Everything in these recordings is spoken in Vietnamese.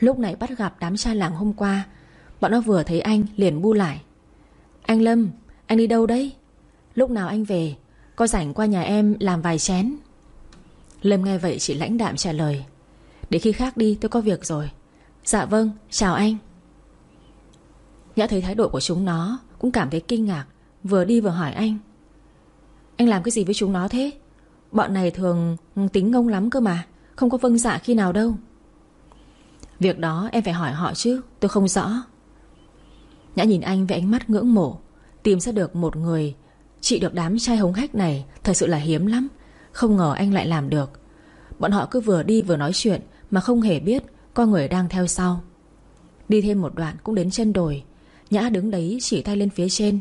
Lúc này bắt gặp đám trai làng hôm qua. Bọn nó vừa thấy anh, liền bu lại. Anh Lâm, Anh đi đâu đấy? Lúc nào anh về, Có rảnh qua nhà em làm vài chén? Lâm nghe vậy chỉ lãnh đạm trả lời. Để khi khác đi, tôi có việc rồi. Dạ vâng chào anh. Nhã thấy thái độ của chúng nó, Cũng cảm thấy kinh ngạc, Vừa đi vừa hỏi anh. Anh làm cái gì với chúng nó thế? Bọn này thường tính ngông lắm cơ mà, Không có vâng dạ khi nào đâu. Việc đó em phải hỏi họ chứ, Tôi không rõ. Nhã nhìn anh với ánh mắt ngưỡng mộ, Tìm ra được một người. Chị được đám trai hống hách này Thật sự là hiếm lắm, Không ngờ anh lại làm được. Bọn họ cứ vừa đi vừa nói chuyện Mà không hề biết Có người đang theo sau. Đi thêm một đoạn cũng đến chân đồi, Nhã đứng đấy chỉ tay lên phía trên.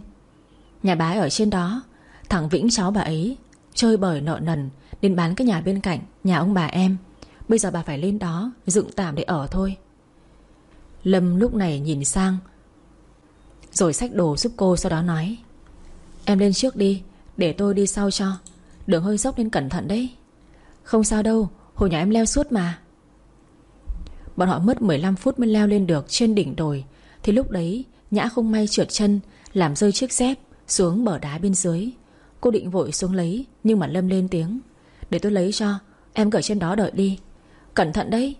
Nhà bái ở trên đó, Thằng Vĩnh cháu bà ấy, Chơi bời nợ nần Nên bán cái nhà bên cạnh, Nhà ông bà em. Bây giờ bà phải lên đó, Dựng tạm để ở thôi. Lâm lúc này nhìn sang, Rồi xách đồ giúp cô sau đó nói, Em lên trước đi, Để tôi đi sau cho. Đường hơi dốc nên cẩn thận đấy. Không sao đâu, Hồi nhỏ em leo suốt mà. Bọn họ mất 15 phút mới leo lên được Trên đỉnh đồi, Thì lúc đấy, Nhã không may trượt chân, Làm rơi chiếc dép Xuống bờ đá bên dưới. Cô định vội xuống lấy, Nhưng mà Lâm lên tiếng, Để tôi lấy cho, Em cởi trên đó đợi đi. Cẩn thận đấy.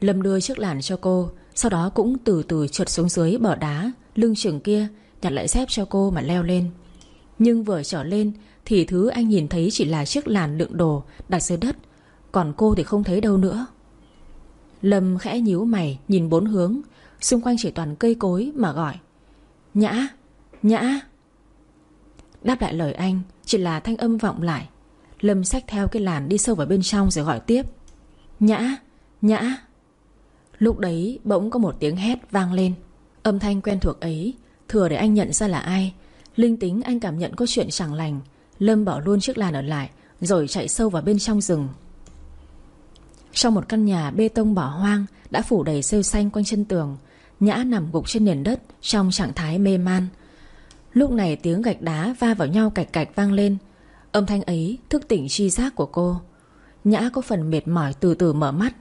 Lâm đưa chiếc làn cho cô, Sau đó cũng từ từ trượt xuống dưới bờ đá, Lưng chừng kia, Nhặt lại dép cho cô mà leo lên. Nhưng vừa trở lên Thì thứ anh nhìn thấy chỉ là chiếc làn đựng đồ Đặt dưới đất, Còn cô thì không thấy đâu nữa. Lâm khẽ nhíu mày, nhìn bốn hướng, Xung quanh chỉ toàn cây cối mà gọi, Nhã Nhã. Đáp lại lời anh, Chỉ là thanh âm vọng lại. Lâm xách theo cái làn đi sâu vào bên trong rồi gọi tiếp. Nhã Nhã. Lúc đấy bỗng có một tiếng hét vang lên. Âm thanh quen thuộc ấy, Thừa để anh nhận ra là ai. Linh tính anh cảm nhận có chuyện chẳng lành. Lâm bỏ luôn chiếc làn ở lại, Rồi chạy sâu vào bên trong rừng. Trong một căn nhà bê tông bỏ hoang, Đã phủ đầy rêu xanh quanh chân tường, Nhã nằm gục trên nền đất Trong trạng thái mê man. Lúc này tiếng gạch đá va vào nhau cạch cạch vang lên. Âm thanh ấy thức tỉnh chi giác của cô. Nhã có phần mệt mỏi từ từ mở mắt.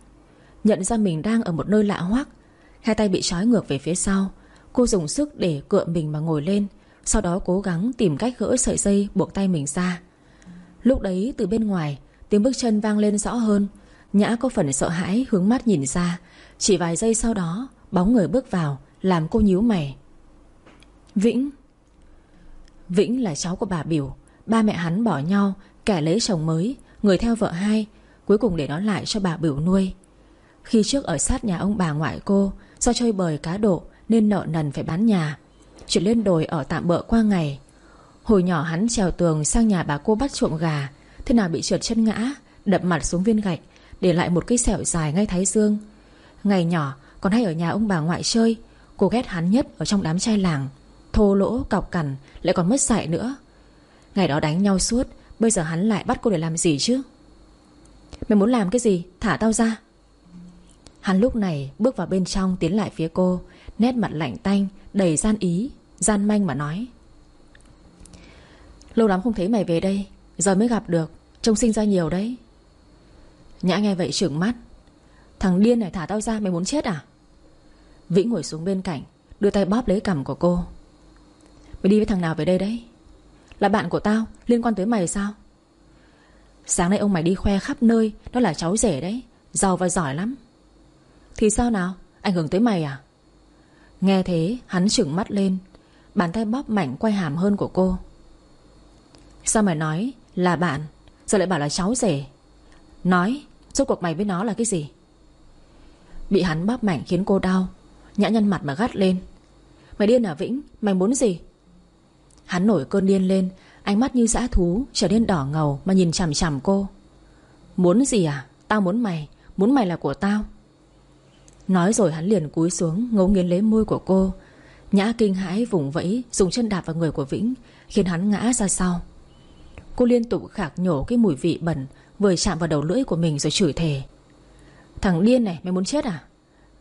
Nhận ra mình đang ở một nơi lạ hoắc, Hai tay bị trói ngược về phía sau. Cô dùng sức để cựa mình mà ngồi lên, Sau đó cố gắng tìm cách gỡ sợi dây Buộc tay mình ra. Lúc đấy, từ bên ngoài, Tiếng bước chân vang lên rõ hơn. Nhã có phần sợ hãi hướng mắt nhìn ra, Chỉ vài giây sau đó, Bóng người bước vào, Làm cô nhíu mày. Vĩnh. Vĩnh là cháu của bà Biểu, Ba mẹ hắn bỏ nhau, Kẻ lấy chồng mới Người theo vợ hai Cuối cùng để nó lại cho bà Biểu nuôi. Khi trước ở sát nhà ông bà ngoại cô Do chơi bời cá độ Nên nợ nần phải bán nhà. Chuyển lên đồi ở tạm bợ qua ngày. Hồi nhỏ hắn trèo tường sang nhà bà cô bắt trộm gà Thế nào bị trượt chân ngã Đập mặt xuống viên gạch Để lại một cái sẹo dài ngay thái dương. Ngày nhỏ còn hay ở nhà ông bà ngoại chơi Cô ghét hắn nhất ở trong đám trai làng Thô lỗ, cọc cằn Lại còn mất dạy nữa. Ngày đó đánh nhau suốt Bây giờ hắn lại bắt cô để làm gì chứ? Mày muốn làm cái gì? Thả tao ra. Hắn lúc này bước vào bên trong tiến lại phía cô, Nét mặt lạnh tanh, Đầy gian ý, Gian manh mà nói. Lâu lắm không thấy mày về đây, Giờ mới gặp được, Trông sinh ra nhiều đấy. Nhã nghe vậy trừng mắt. Thằng điên này thả tao ra, mày muốn chết à? Vĩnh ngồi xuống bên cạnh, Đưa tay bóp lấy cằm của cô. Mày đi với thằng nào về đây đấy? Là bạn của tao, liên quan tới mày sao? Sáng nay ông mày đi khoe khắp nơi Đó là cháu rể đấy, Giàu và giỏi lắm. Thì sao nào, Ảnh hưởng tới mày à? Nghe thế, hắn trừng mắt lên, Bàn tay bóp mảnh quay hàm hơn của cô. Sao mày nói là bạn Giờ lại bảo là cháu rể? Nói, Rốt cuộc mày với nó là cái gì? Bị hắn bóp mảnh khiến cô đau, Nhã nhăn mặt mà gắt lên. Mày điên à Vĩnh, Mày muốn gì? Hắn nổi cơn điên lên, Ánh mắt như dã thú, trở nên đỏ ngầu Mà nhìn chằm chằm cô. Muốn gì à? Tao muốn mày Muốn mày là của tao. Nói rồi hắn liền cúi xuống, Ngấu nghiến lấy môi của cô. Nhã kinh hãi vùng vẫy, Dùng chân đạp vào người của Vĩnh, Khiến hắn ngã ra sau. Cô liên tục khạc nhổ cái mùi vị bẩn, Vừa chạm vào đầu lưỡi của mình rồi chửi thề. Thằng điên này, mày muốn chết à?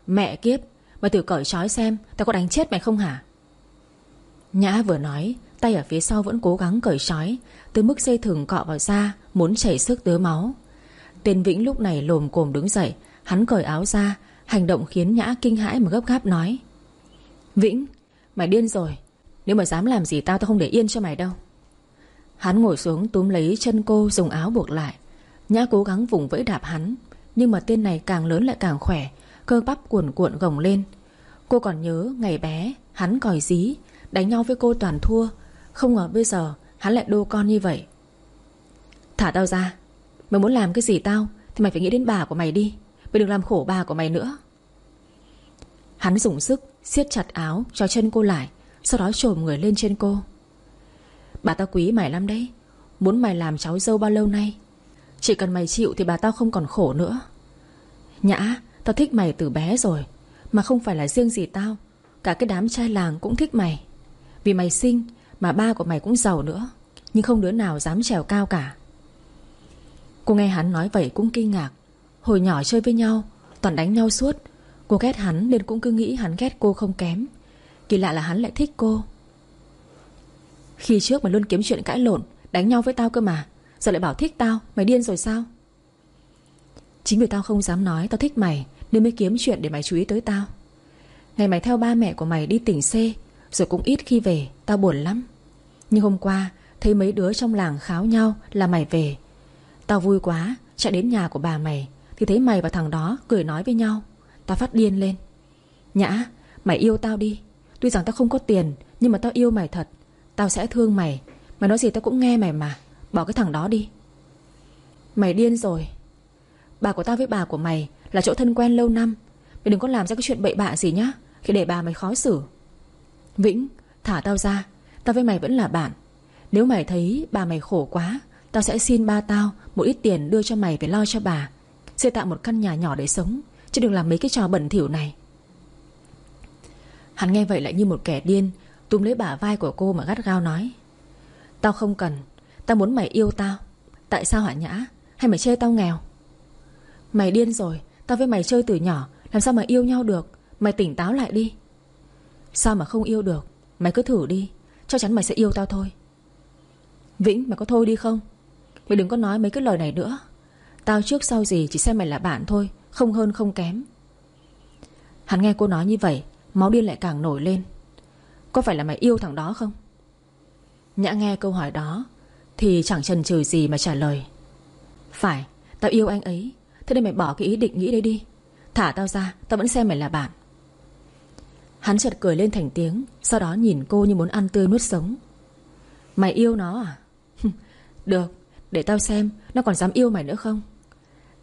Mẹ kiếp Mày thử cởi trói xem, Tao có đánh chết mày không hả? Nhã vừa nói Tay ở phía sau vẫn cố gắng cởi trói Từ mức dây thừng cọ vào da, Muốn chảy sức tứa máu. Tên Vĩnh lúc này lồm cồm đứng dậy, Hắn cởi áo ra, Hành động khiến Nhã kinh hãi mà gấp gáp nói, Vĩnh, Mày điên rồi, Nếu mà dám làm gì tao tao không để yên cho mày đâu. Hắn ngồi xuống túm lấy chân cô dùng áo buộc lại. Nhã cố gắng vùng vẫy đạp hắn, Nhưng mà tên này càng lớn lại càng khỏe, Cơ bắp cuồn cuộn gồng lên. Cô còn nhớ ngày bé, Hắn còi dí, Đánh nhau với cô toàn thua không ngờ bây giờ hắn lại đô con như vậy. Thả tao ra. Mày muốn làm cái gì tao Thì mày phải nghĩ đến bà của mày đi. Mày đừng làm khổ bà của mày nữa. Hắn dùng sức siết chặt áo cho chân cô lại, Sau đó trồm người lên trên cô. Bà tao quý mày lắm đấy. Muốn mày làm cháu dâu bao lâu nay? Chỉ cần mày chịu thì bà tao không còn khổ nữa. Nhã, Tao thích mày từ bé rồi, Mà không phải là riêng gì tao. Cả cái đám trai làng cũng thích mày. Vì mày xinh mà ba của mày cũng giàu nữa, Nhưng không đứa nào dám trèo cao cả. Cô nghe hắn nói vậy cũng kinh ngạc. Hồi nhỏ chơi với nhau, Toàn đánh nhau suốt. Cô ghét hắn nên cũng cứ nghĩ hắn ghét cô không kém. Kỳ lạ là hắn lại thích cô. Khi trước mày luôn kiếm chuyện cãi lộn, Đánh nhau với tao cơ mà, Giờ lại bảo thích tao, Mày điên rồi sao? Chính vì tao không dám nói tao thích mày, Nên mới kiếm chuyện để mày chú ý tới tao. Ngày mày theo ba mẹ của mày đi tỉnh C rồi cũng ít khi về, Tao buồn lắm. Nhưng hôm qua, Thấy mấy đứa trong làng kháo nhau là mày về. Tao vui quá, Chạy đến nhà của bà mày, Thì thấy mày và thằng đó cười nói với nhau. Tao phát điên lên. Nhã, Mày yêu tao đi. Tuy rằng tao không có tiền, Nhưng mà tao yêu mày thật. Tao sẽ thương mày. Mày nói gì tao cũng nghe mày mà. Bỏ cái thằng đó đi. Mày điên rồi. Bà của tao với bà của mày Là chỗ thân quen lâu năm. Mày đừng có làm ra cái chuyện bậy bạ gì nhá, Khi để bà mày khó xử. Vĩnh, Thả tao ra. Tao với mày vẫn là bạn. Nếu mày thấy bà mày khổ quá, Tao sẽ xin ba tao Một ít tiền đưa cho mày về lo cho bà. Xây tạo một căn nhà nhỏ để sống, Chứ đừng làm mấy cái trò bẩn thỉu này. Hắn nghe vậy lại như một kẻ điên, Túm lấy bả vai của cô mà gắt gao nói. Tao không cần, Tao muốn mày yêu tao. Tại sao hả nhã? Hay mày chê tao nghèo? Mày điên rồi, Tao với mày chơi từ nhỏ, Làm sao mà yêu nhau được? Mày tỉnh táo lại đi. Sao mà không yêu được? Mày cứ thử đi. Chắc chắn mày sẽ yêu tao thôi. Vĩnh, mày có thôi đi không? Mày đừng có nói mấy cái lời này nữa. Tao trước sau gì chỉ xem mày là bạn thôi, Không hơn không kém. Hắn nghe cô nói như vậy, Máu điên lại càng nổi lên. Có phải là mày yêu thằng đó không? Nhã nghe câu hỏi đó, Thì chẳng chần chừ gì mà trả lời. Phải, Tao yêu anh ấy, Thế nên mày bỏ cái ý định nghĩ đấy đi. Thả tao ra, Tao vẫn xem mày là bạn. Hắn chợt cười lên thành tiếng, Sau đó nhìn cô như muốn ăn tươi nuốt sống. Mày yêu nó à? Được, Để tao xem Nó còn dám yêu mày nữa không?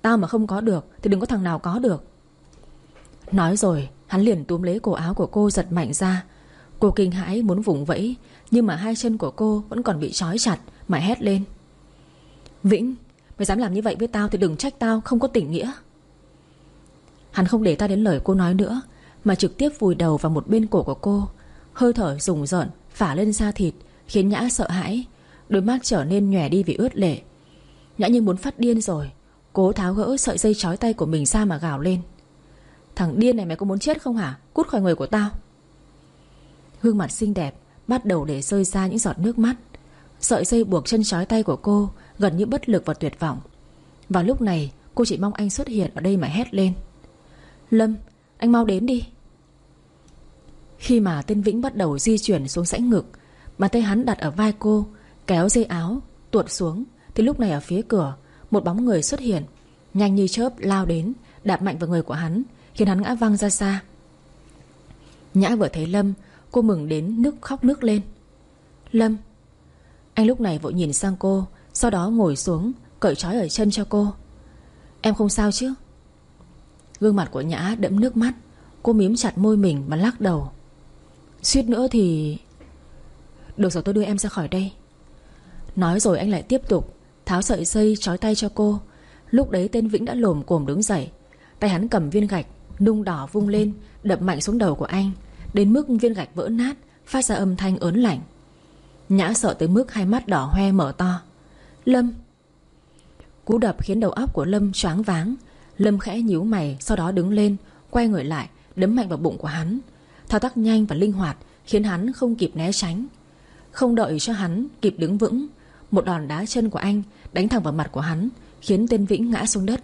Tao mà không có được Thì đừng có thằng nào có được. Nói rồi, Hắn liền túm lấy cổ áo của cô giật mạnh ra. Cô kinh hãi muốn vùng vẫy, Nhưng mà hai chân của cô vẫn còn bị trói chặt, Mà hét lên. Vĩnh, Mày dám làm như vậy với tao thì đừng trách tao không có tình nghĩa. Hắn không để ta đến lời cô nói nữa mà trực tiếp vùi đầu vào một bên cổ của cô. Hơi thở rùng rợn, Phả lên da thịt, Khiến Nhã sợ hãi. Đôi mắt trở nên nhòe đi vì ướt lệ. Nhã như muốn phát điên rồi, Cố tháo gỡ sợi dây chói tay của mình ra mà gào lên. Thằng điên này mày có muốn chết không hả? Cút khỏi người của tao. Gương mặt xinh đẹp Bắt đầu để rơi ra những giọt nước mắt. Sợi dây buộc chân chói tay của cô Gần như bất lực và tuyệt vọng. Vào lúc này, cô chỉ mong anh xuất hiện ở đây mà hét lên. Lâm, Anh mau đến đi. Khi mà tên Vĩnh bắt đầu di chuyển xuống sãnh ngực, Bàn tay hắn đặt ở vai cô, Kéo dây áo, Tuột xuống, Thì lúc này ở phía cửa, Một bóng người xuất hiện, Nhanh như chớp lao đến, Đạp mạnh vào người của hắn, Khiến hắn ngã văng ra xa. Nhã vừa thấy Lâm, Cô mừng đến nước khóc nước lên. Lâm. Anh lúc này vội nhìn sang cô, Sau đó ngồi xuống, Cởi trói ở chân cho cô. Em không sao chứ? Gương mặt của Nhã đẫm nước mắt, Cô mím chặt môi mình mà lắc đầu. Suýt nữa thì Được rồi, tôi đưa em ra khỏi đây. Nói rồi anh lại tiếp tục Tháo sợi dây trói tay cho cô. Lúc đấy tên Vĩnh đã lồm cồm đứng dậy. Tay hắn cầm viên gạch, Nung đỏ vung lên, Đập mạnh xuống đầu của anh. Đến mức viên gạch vỡ nát, Phát ra âm thanh ớn lạnh. Nhã sợ tới mức hai mắt đỏ hoe mở to. Lâm! Cú đập khiến đầu óc của Lâm choáng váng. Lâm khẽ nhíu mày, Sau đó đứng lên, Quay người lại, Đấm mạnh vào bụng của hắn. Thao tác nhanh và linh hoạt, Khiến hắn không kịp né tránh. Không đợi cho hắn kịp đứng vững, Một đòn đá chân của anh Đánh thẳng vào mặt của hắn, Khiến tên Vĩnh ngã xuống đất.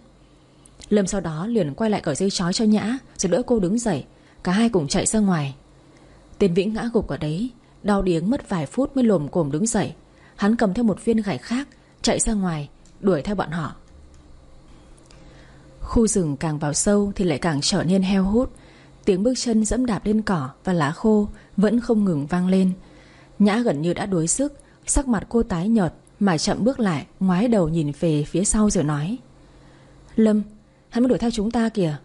Lâm sau đó liền quay lại cởi dây chói cho Nhã, Rồi đỡ cô đứng dậy, Cả hai cùng chạy ra ngoài. Tên Vĩnh ngã gục ở đấy, Đau điếng mất vài phút mới lồm cồm đứng dậy. Hắn cầm theo một viên gạch khác, Chạy ra ngoài, Đuổi theo bọn họ. Khu rừng càng vào sâu Thì lại càng trở nên heo hút Tiếng bước chân dẫm đạp lên cỏ và lá khô Vẫn không ngừng vang lên. Nhã gần như đã đuối sức, Sắc mặt cô tái nhợt Mà chậm bước lại, Ngoái đầu nhìn về phía sau rồi nói, Lâm Hắn mới đuổi theo chúng ta kìa.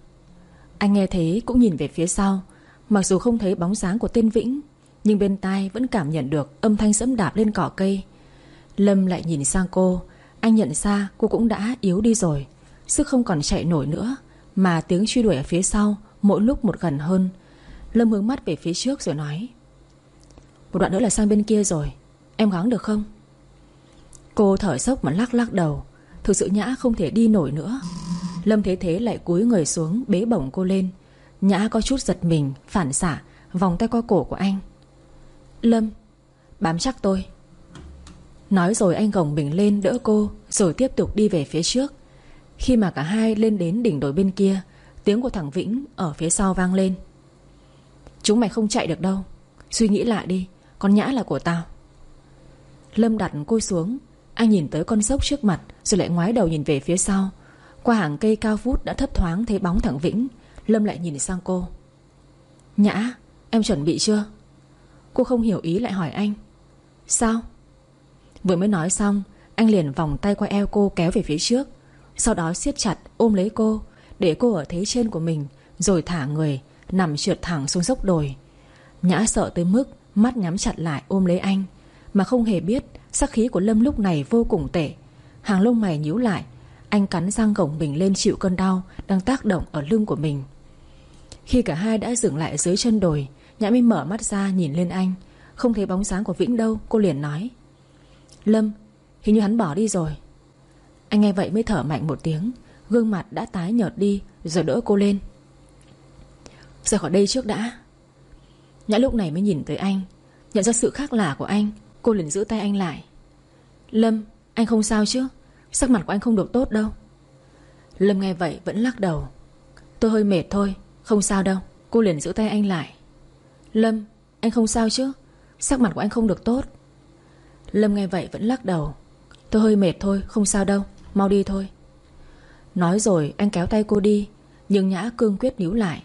Anh nghe thế cũng nhìn về phía sau. Mặc dù không thấy bóng dáng của tên Vĩnh, Nhưng bên tai vẫn cảm nhận được Âm thanh dẫm đạp lên cỏ cây. Lâm lại nhìn sang cô. Anh nhận ra cô cũng đã yếu đi rồi. Sức không còn chạy nổi nữa, Mà tiếng truy đuổi ở phía sau Mỗi lúc một gần hơn. Lâm hướng mắt về phía trước rồi nói, Một đoạn nữa là sang bên kia rồi, Em gắng được không? Cô thở sốc mà lắc lắc đầu, Thực sự Nhã không thể đi nổi nữa. Lâm thế thế lại cúi người xuống, Bế bổng cô lên. Nhã có chút giật mình, Phản xạ, Vòng tay qua cổ của anh. Lâm, Bám chắc tôi. Nói rồi anh gồng mình lên đỡ cô, Rồi tiếp tục đi về phía trước. Khi mà cả hai lên đến đỉnh đồi bên kia Tiếng của thằng Vĩnh ở phía sau vang lên. Chúng mày không chạy được đâu. Suy nghĩ lại đi, Con nhã là của tao. Lâm đặt cô xuống, Anh nhìn tới con dốc trước mặt Rồi lại ngoái đầu nhìn về phía sau. Qua hàng cây cao vút đã thấp thoáng thấy bóng thằng Vĩnh, Lâm lại nhìn sang cô. Nhã, em chuẩn bị chưa? Cô không hiểu ý lại hỏi anh. Sao? Vừa mới nói xong, Anh liền vòng tay qua eo cô kéo về phía trước, Sau đó siết chặt ôm lấy cô để cô ở thế trên của mình, Rồi thả người, Nằm trượt thẳng xuống dốc đồi. Nhã sợ tới mức Mắt nhắm chặt lại ôm lấy anh, Mà không hề biết Sắc khí của Lâm lúc này vô cùng tệ. Hàng lông mày nhíu lại, Anh cắn răng gồng mình lên chịu cơn đau Đang tác động ở lưng của mình. Khi cả hai đã dừng lại dưới chân đồi, Nhã mới mở mắt ra nhìn lên anh. Không thấy bóng sáng của Vĩnh đâu, Cô liền nói. Lâm, Hình như hắn bỏ đi rồi. Anh nghe vậy mới thở mạnh một tiếng. Gương mặt đã tái nhợt đi, Rồi đỡ cô lên. Rời khỏi đây trước đã. Nhã lúc này mới nhìn tới anh. Nhận ra sự khác lạ của anh, Cô liền giữ tay anh lại. Lâm, anh không sao chứ? Sắc mặt của anh không được tốt đâu. Lâm nghe vậy vẫn lắc đầu. Tôi hơi mệt thôi, Không sao đâu. Cô liền giữ tay anh lại. Lâm, anh không sao chứ? Sắc mặt của anh không được tốt. Lâm nghe vậy vẫn lắc đầu. Tôi hơi mệt thôi, không sao đâu. Mau đi thôi. Nói rồi anh kéo tay cô đi, Nhưng Nhã cương quyết níu lại.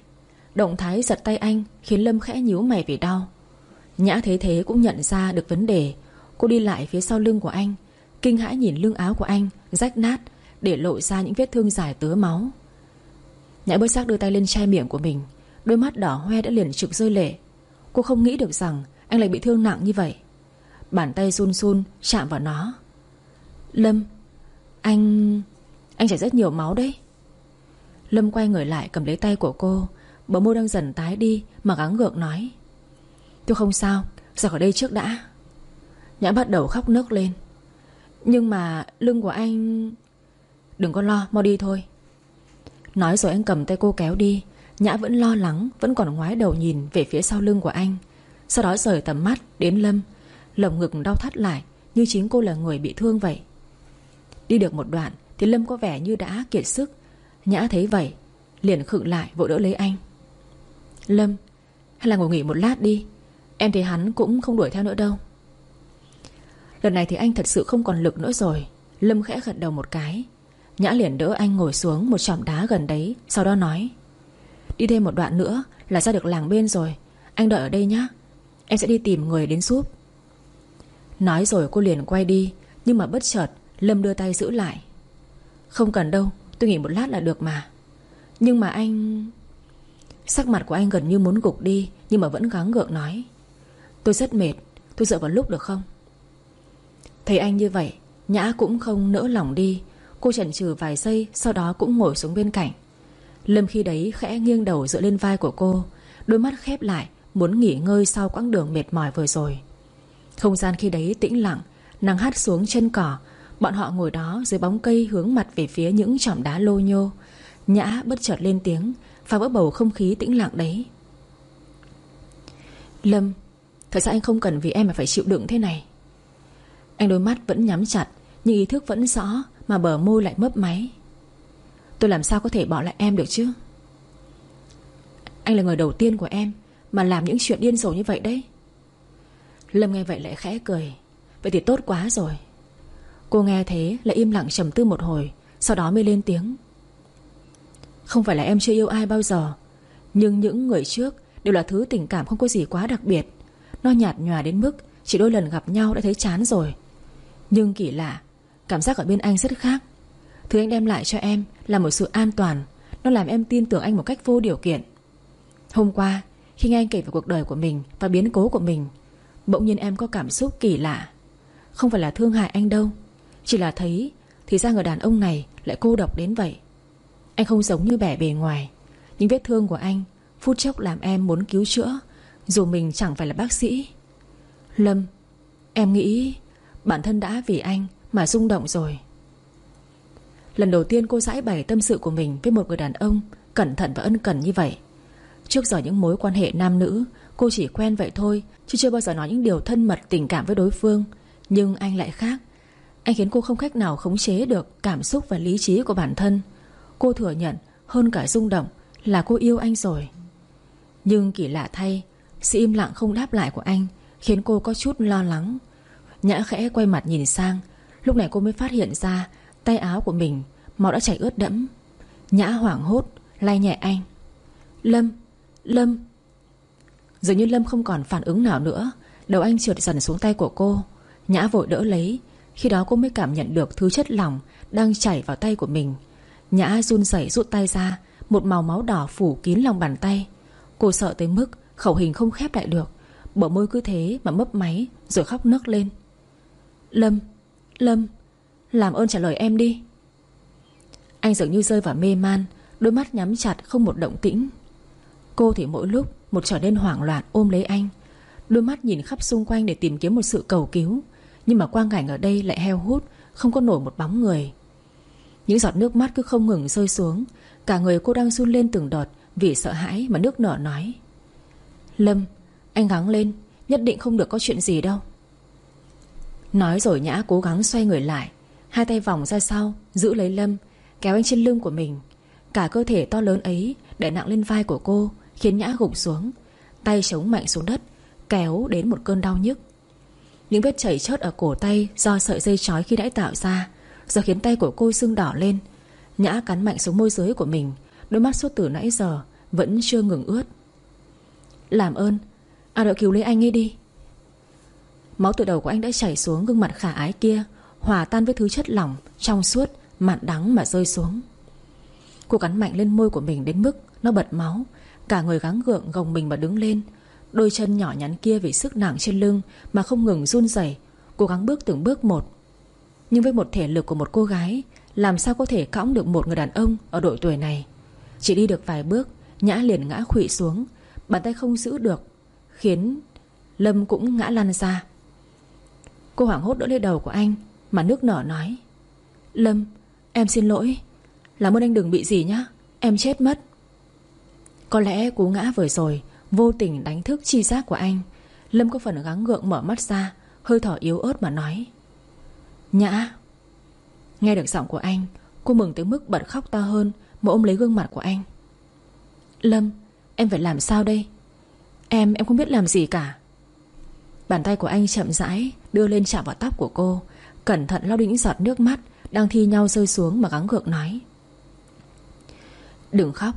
Động thái giật tay anh Khiến Lâm khẽ nhíu mày vì đau. Nhã thế thế cũng nhận ra được vấn đề. Cô đi lại phía sau lưng của anh, Kinh hãi nhìn lưng áo của anh, Rách nát, để lộ ra những vết thương dài tứa máu. Nhã bớt xác đưa tay lên che miệng của mình, Đôi mắt đỏ hoe đã liền trực rơi lệ. Cô không nghĩ được rằng Anh lại bị thương nặng như vậy. Bàn tay run run chạm vào nó. Lâm, Anh... Anh chảy rất nhiều máu đấy. Lâm quay người lại cầm lấy tay của cô. Bờ môi đang dần tái đi, Mà gắng gượng nói. Tôi không sao Ra khỏi đây trước đã. Nhã bắt đầu khóc nức lên. Nhưng mà lưng của anh Đừng có lo, mau đi thôi. Nói rồi anh cầm tay cô kéo đi. Nhã vẫn lo lắng, Vẫn còn ngoái đầu nhìn về phía sau lưng của anh. Sau đó rời tầm mắt đến Lâm. Lồng ngực đau thắt lại, Như chính cô là người bị thương vậy. Đi được một đoạn thì Lâm có vẻ như đã kiệt sức. Nhã thấy vậy, Liền khựng lại vội đỡ lấy anh. Lâm, Hay là ngồi nghỉ một lát đi. Em thấy hắn cũng không đuổi theo nữa đâu. Lần này thì anh thật sự không còn lực nữa rồi. Lâm khẽ gật đầu một cái. Nhã liền đỡ anh ngồi xuống một chỏm đá gần đấy, Sau đó nói, Đi thêm một đoạn nữa là ra được làng bên rồi. Anh đợi ở đây nhá. Em sẽ đi tìm người đến giúp. Nói rồi cô liền quay đi, Nhưng mà bất chợt Lâm đưa tay giữ lại. Không cần đâu, tôi nghỉ một lát là được mà. Nhưng mà anh, Sắc mặt của anh gần như muốn gục đi, Nhưng mà vẫn gắng gượng nói. Tôi rất mệt, Tôi dựa vào lúc được không? Thấy anh như vậy, Nhã cũng không nỡ lòng đi. Cô chần chừ vài giây, Sau đó cũng ngồi xuống bên cạnh. Lâm khi đấy khẽ nghiêng đầu dựa lên vai của cô, Đôi mắt khép lại, Muốn nghỉ ngơi sau quãng đường mệt mỏi vừa rồi. Không gian khi đấy tĩnh lặng, Nắng hắt xuống chân cỏ Bọn họ ngồi đó dưới bóng cây hướng mặt về phía những chỏm đá lô nhô. Nhã bất chợt lên tiếng Phá vỡ bầu không khí tĩnh lặng đấy. Lâm, Thật ra anh không cần vì em mà phải chịu đựng thế này. Anh đôi mắt vẫn nhắm chặt, Nhưng ý thức vẫn rõ Mà bờ môi lại mấp máy. Tôi làm sao có thể bỏ lại em được chứ? Anh là người đầu tiên của em Mà làm những chuyện điên rồ như vậy đấy. Lâm nghe vậy lại khẽ cười. Vậy thì tốt quá rồi. Cô nghe thế lại im lặng trầm tư một hồi, Sau đó mới lên tiếng. Không phải là em chưa yêu ai bao giờ, Nhưng những người trước Đều là thứ tình cảm không có gì quá đặc biệt. Nó nhạt nhòa đến mức Chỉ đôi lần gặp nhau đã thấy chán rồi. Nhưng kỳ lạ, Cảm giác ở bên anh rất khác. Thứ anh đem lại cho em là một sự an toàn, Nó làm em tin tưởng anh một cách vô điều kiện. Hôm qua, Khi nghe anh kể về cuộc đời của mình Và biến cố của mình, Bỗng nhiên em có cảm xúc kỳ lạ. Không phải là thương hại anh đâu chỉ là thấy, Thì ra người đàn ông này lại cô độc đến vậy. Anh không giống như vẻ bề ngoài. Những vết thương của anh Phút chốc làm em muốn cứu chữa, Dù mình chẳng phải là bác sĩ. Lâm, Em nghĩ Bản thân đã vì anh mà rung động rồi. Lần đầu tiên cô giải bày tâm sự của mình Với một người đàn ông Cẩn thận và ân cần như vậy. Trước giờ những mối quan hệ nam nữ, Cô chỉ quen vậy thôi, Chứ chưa bao giờ nói những điều thân mật tình cảm với đối phương. Nhưng anh lại khác. Anh khiến cô không cách nào khống chế được Cảm xúc và lý trí của bản thân. Cô thừa nhận hơn cả rung động Là cô yêu anh rồi. Nhưng kỳ lạ thay, Sự im lặng không đáp lại của anh Khiến cô có chút lo lắng. Nhã khẽ quay mặt nhìn sang, Lúc này cô mới phát hiện ra Tay áo của mình Máu đã chảy ướt đẫm. Nhã hoảng hốt Lay nhẹ anh. Lâm Lâm. Dường như Lâm không còn phản ứng nào nữa, Đầu anh trượt dần xuống tay của cô. Nhã vội đỡ lấy khi đó cô mới cảm nhận được thứ chất lỏng Đang chảy vào tay của mình. Nhã run rẩy rút tay ra, Một màu máu đỏ phủ kín lòng bàn tay. Cô sợ tới mức khẩu hình không khép lại được, Bờ môi cứ thế mà mấp máy Rồi khóc nấc lên. Lâm Lâm, Làm ơn trả lời em đi. Anh dường như rơi vào mê man, Đôi mắt nhắm chặt không một động tĩnh. Cô thì mỗi lúc một trở nên hoảng loạn ôm lấy anh, Đôi mắt nhìn khắp xung quanh để tìm kiếm một sự cầu cứu. Nhưng mà quang cảnh ở đây lại heo hút, Không có nổi một bóng người. Những giọt nước mắt cứ không ngừng rơi xuống. Cả người cô đang run lên từng đợt Vì sợ hãi mà nước nở nói. Lâm, Anh gắng lên, Nhất định không được có chuyện gì đâu. Nói rồi Nhã cố gắng xoay người lại. Hai tay vòng ra sau, Giữ lấy Lâm, Kéo anh trên lưng của mình. Cả cơ thể to lớn ấy Đè nặng lên vai của cô, Khiến Nhã gục xuống. Tay chống mạnh xuống đất, Kéo đến một cơn đau nhức. Những vết chảy chớt ở cổ tay Do sợi dây chói khi đãi tạo ra Giờ khiến tay của cô sưng đỏ lên. Nhã cắn mạnh xuống môi dưới của mình Đôi mắt suốt từ nãy giờ Vẫn chưa ngừng ướt. Làm ơn À đội cứu lấy anh ấy đi. Máu từ đầu của anh đã chảy xuống gương mặt khả ái kia Hòa tan với thứ chất lỏng Trong suốt, mặn đắng mà rơi xuống. Cô cắn mạnh lên môi của mình đến mức Nó bật máu Cả người gắng gượng gồng mình mà đứng lên Đôi chân nhỏ nhắn kia vì sức nặng trên lưng Mà không ngừng run rẩy, Cố gắng bước từng bước một. Nhưng với một thể lực của một cô gái, Làm sao có thể cõng được một người đàn ông Ở độ tuổi này? Chỉ đi được vài bước, Nhã liền ngã khụy xuống, Bàn tay không giữ được, Khiến Lâm cũng ngã lăn ra. Cô hoảng hốt đỡ lên đầu của anh, Mà nước nở nói, Lâm, em xin lỗi. Làm ơn anh đừng bị gì nhá, Em chết mất. Có lẽ cú ngã vừa rồi Vô tình đánh thức chi giác của anh. Lâm có phần gắng gượng mở mắt ra, Hơi thở yếu ớt mà nói. Nhã. Nghe được giọng của anh, Cô mừng tới mức bật khóc to hơn Mà ôm lấy gương mặt của anh. Lâm, em phải làm sao đây? Em em không biết làm gì cả. Bàn tay của anh chậm rãi Đưa lên chạm vào tóc của cô, Cẩn thận lau đi những giọt nước mắt Đang thi nhau rơi xuống mà gắng gượng nói. Đừng khóc,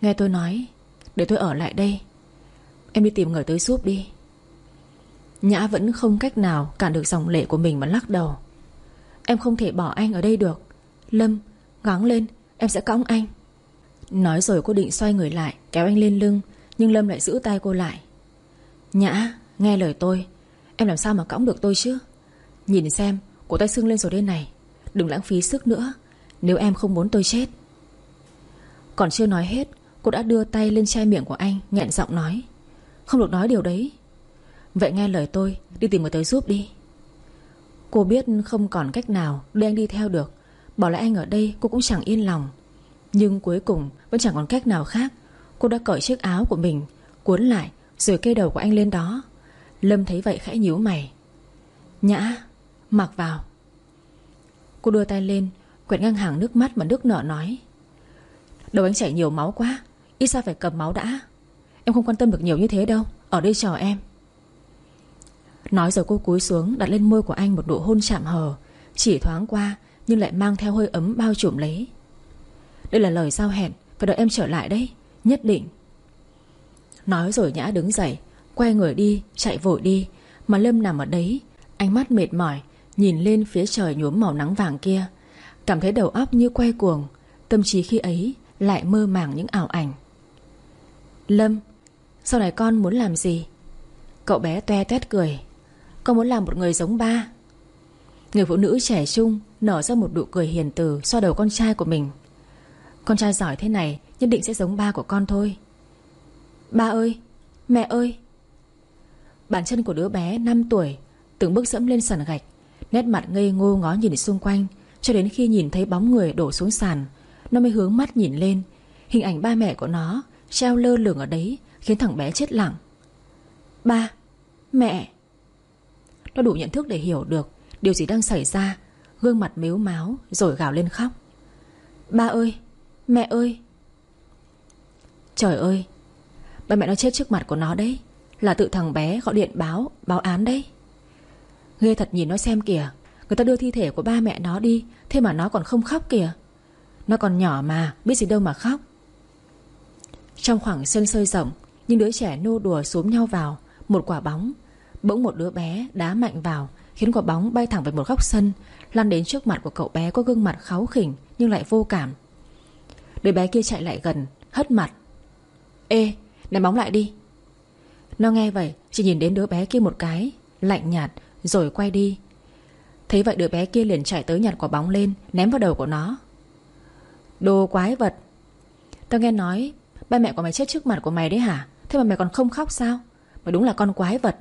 Nghe tôi nói, Để tôi ở lại đây Em đi tìm người tới giúp đi. Nhã vẫn không cách nào cản được dòng lệ của mình mà lắc đầu. Em không thể bỏ anh ở đây được. Lâm Gắng lên, Em sẽ cõng anh. Nói rồi cô định xoay người lại, Kéo anh lên lưng, Nhưng Lâm lại giữ tay cô lại. Nhã, Nghe lời tôi. Em làm sao mà cõng được tôi chứ? Nhìn xem, Cổ tay sưng lên rồi đây này. Đừng lãng phí sức nữa. Nếu em không muốn tôi chết. Còn chưa nói hết, Cô đã đưa tay lên chai miệng của anh, nghẹn giọng nói. Không được nói điều đấy. Vậy nghe lời tôi, Đi tìm người tới giúp đi. Cô biết không còn cách nào Để anh đi theo được. Bỏ lại anh ở đây, cô cũng chẳng yên lòng. Nhưng cuối cùng vẫn chẳng còn cách nào khác. Cô đã cởi chiếc áo của mình, Cuốn lại, rồi kê đầu của anh lên đó. Lâm thấy vậy khẽ nhíu mày. Nhã, Mặc vào. Cô đưa tay lên, Quẹt ngang hàng nước mắt mà nước nở nói. Đầu anh chảy nhiều máu quá, Ít sao phải cầm máu đã. Em không quan tâm được nhiều như thế đâu. Ở đây chờ em. Nói rồi cô cúi xuống, đặt lên môi của anh một nụ hôn chạm hờ, Chỉ thoáng qua, Nhưng lại mang theo hơi ấm bao trùm lấy. Đây là lời giao hẹn, Phải đợi em trở lại đấy, Nhất định. Nói rồi Nhã đứng dậy, Quay người đi, chạy vội đi. Mà Lâm nằm ở đấy, Ánh mắt mệt mỏi, Nhìn lên phía trời nhuốm màu nắng vàng kia. Cảm thấy đầu óc như quay cuồng, Tâm trí khi ấy lại mơ màng những ảo ảnh. Lâm sau này con muốn làm gì? Cậu bé toe toét cười. Con muốn làm một người giống ba. Người phụ nữ trẻ trung Nở ra một nụ cười hiền từ So đầu con trai của mình. Con trai giỏi thế này Nhất định sẽ giống ba của con thôi. Ba ơi, Mẹ ơi. Bàn chân của đứa bé 5 tuổi Từng bước dẫm lên sàn gạch, Nét mặt ngây ngô ngó nhìn xung quanh, Cho đến khi nhìn thấy bóng người đổ xuống sàn, Nó mới hướng mắt nhìn lên. Hình ảnh ba mẹ của nó Treo lơ lửng ở đấy Khiến thằng bé chết lặng. Ba, Mẹ. Nó đủ nhận thức để hiểu được Điều gì đang xảy ra. Gương mặt mếu máu rồi gào lên khóc. Ba ơi, Mẹ ơi. Trời ơi, Ba mẹ nó chết trước mặt của nó đấy. Là tự thằng bé gọi điện báo Báo án đấy. Ghê thật nhìn nó xem kìa. Người ta đưa thi thể của ba mẹ nó đi, Thế mà nó còn không khóc kìa. Nó còn nhỏ mà, biết gì đâu mà khóc. Trong khoảng sân sơi rộng những đứa trẻ nô đùa xuống nhau vào, Một quả bóng. Bỗng một đứa bé đá mạnh vào, Khiến quả bóng bay thẳng về một góc sân, Lăn đến trước mặt của cậu bé có gương mặt kháu khỉnh Nhưng lại vô cảm. Đứa bé kia chạy lại gần, Hất mặt. Ê, ném bóng lại đi. Nó nghe vậy, chỉ nhìn đến đứa bé kia một cái, Lạnh nhạt, rồi quay đi. Thấy vậy đứa bé kia liền chạy tới nhặt quả bóng lên, Ném vào đầu của nó. Đồ quái vật. Tao nghe nói, Ba mẹ của mày chết trước mặt của mày đấy hả? Thế mà mày còn không khóc sao? Mày đúng là con quái vật.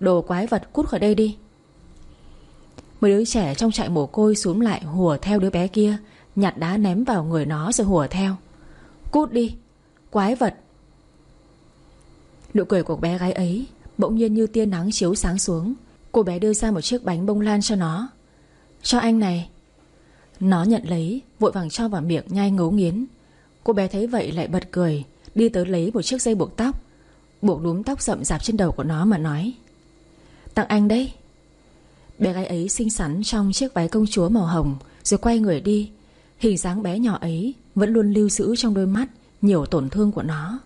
Đồ quái vật cút khỏi đây đi. Mấy đứa trẻ trong trại mồ côi xuống lại hùa theo đứa bé kia, Nhặt đá ném vào người nó rồi hùa theo. Cút đi, Quái vật. Nụ cười của bé gái ấy Bỗng nhiên như tia nắng chiếu sáng xuống. Cô bé đưa ra một chiếc bánh bông lan cho nó. Cho anh này. Nó nhận lấy, Vội vàng cho vào miệng nhai ngấu nghiến. Cô bé thấy vậy lại bật cười. Đi tới lấy một chiếc dây buộc tóc. Buộc đúm tóc rậm rạp trên đầu của nó mà nói, Tặng anh đấy. Bé gái ấy xinh xắn trong chiếc váy công chúa màu hồng, Rồi quay người đi. Hình dáng bé nhỏ ấy Vẫn luôn lưu giữ trong đôi mắt Nhiều tổn thương của nó.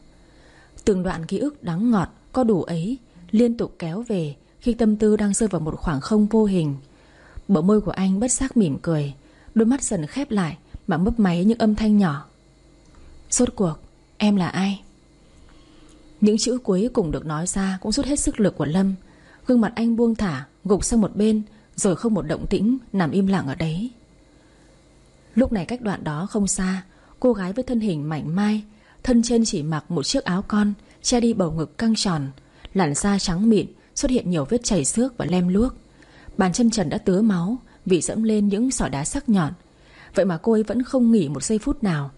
Từng đoạn ký ức đắng ngọt Có đủ ấy Liên tục kéo về Khi tâm tư đang rơi vào một khoảng không vô hình. Bờ môi của anh bất giác mỉm cười, Đôi mắt dần khép lại Mà mấp máy những âm thanh nhỏ. Rốt cuộc em là ai? Những chữ cuối cùng được nói ra Cũng rút hết sức lực của Lâm. Gương mặt anh buông thả, Gục sang một bên, Rồi không một động tĩnh, Nằm im lặng ở đấy. Lúc này cách đoạn đó không xa, Cô gái với thân hình mảnh mai, Thân trên chỉ mặc một chiếc áo con, Che đi bầu ngực căng tròn, Làn da trắng mịn, Xuất hiện nhiều vết chảy xước và lem luốc. Bàn chân trần đã tứa máu Vì dẫm lên những sỏi đá sắc nhọn. Vậy mà cô ấy vẫn không nghỉ một giây phút nào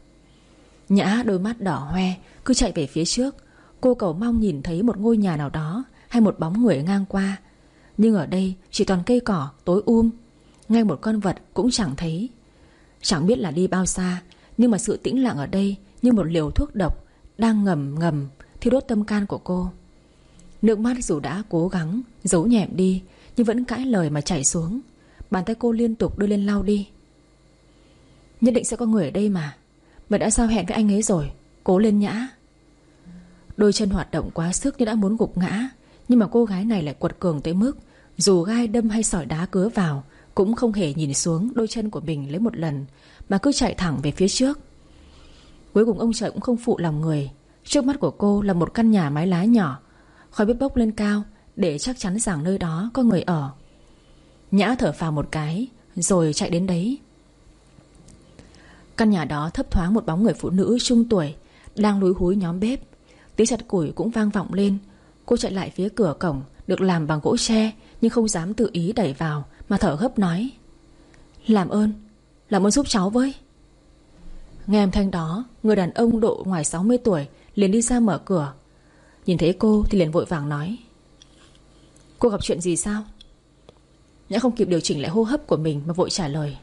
Nhã đôi mắt đỏ hoe, Cứ chạy về phía trước. Cô cầu mong nhìn thấy một ngôi nhà nào đó Hay một bóng người ngang qua. Nhưng ở đây chỉ toàn cây cỏ, tối um. Ngay một con vật cũng chẳng thấy. Chẳng biết là đi bao xa, Nhưng mà sự tĩnh lặng ở đây Như một liều thuốc độc Đang ngầm ngầm thiêu đốt tâm can của cô. Nước mắt dù đã cố gắng, Giấu nhẹm đi, Nhưng vẫn cãi lời mà chảy xuống. Bàn tay cô liên tục đưa lên lau đi. Nhất định sẽ có người ở đây mà mà đã sao hẹn với anh ấy rồi, Cố lên nhã. Đôi chân hoạt động quá sức như đã muốn gục ngã, Nhưng mà cô gái này lại quật cường tới mức, Dù gai đâm hay sỏi đá cứa vào, Cũng không hề nhìn xuống đôi chân của mình lấy một lần, Mà cứ chạy thẳng về phía trước. Cuối cùng ông trời cũng không phụ lòng người. Trước mắt của cô là một căn nhà mái lá nhỏ, Khói bếp bốc lên cao, Để chắc chắn rằng nơi đó có người ở. Nhã thở phào một cái, Rồi chạy đến đấy. Căn nhà đó thấp thoáng một bóng người phụ nữ trung tuổi, Đang lúi húi nhóm bếp. Tiếng chặt củi cũng vang vọng lên. Cô chạy lại phía cửa cổng, Được làm bằng gỗ tre, Nhưng không dám tự ý đẩy vào, Mà thở gấp nói. Làm ơn Làm ơn giúp cháu với. Nghe âm thanh đó, Người đàn ông độ ngoài 60 tuổi Liền đi ra mở cửa. Nhìn thấy cô thì liền vội vàng nói. Cô gặp chuyện gì sao? Nhã không kịp điều chỉnh lại hô hấp của mình Mà vội trả lời.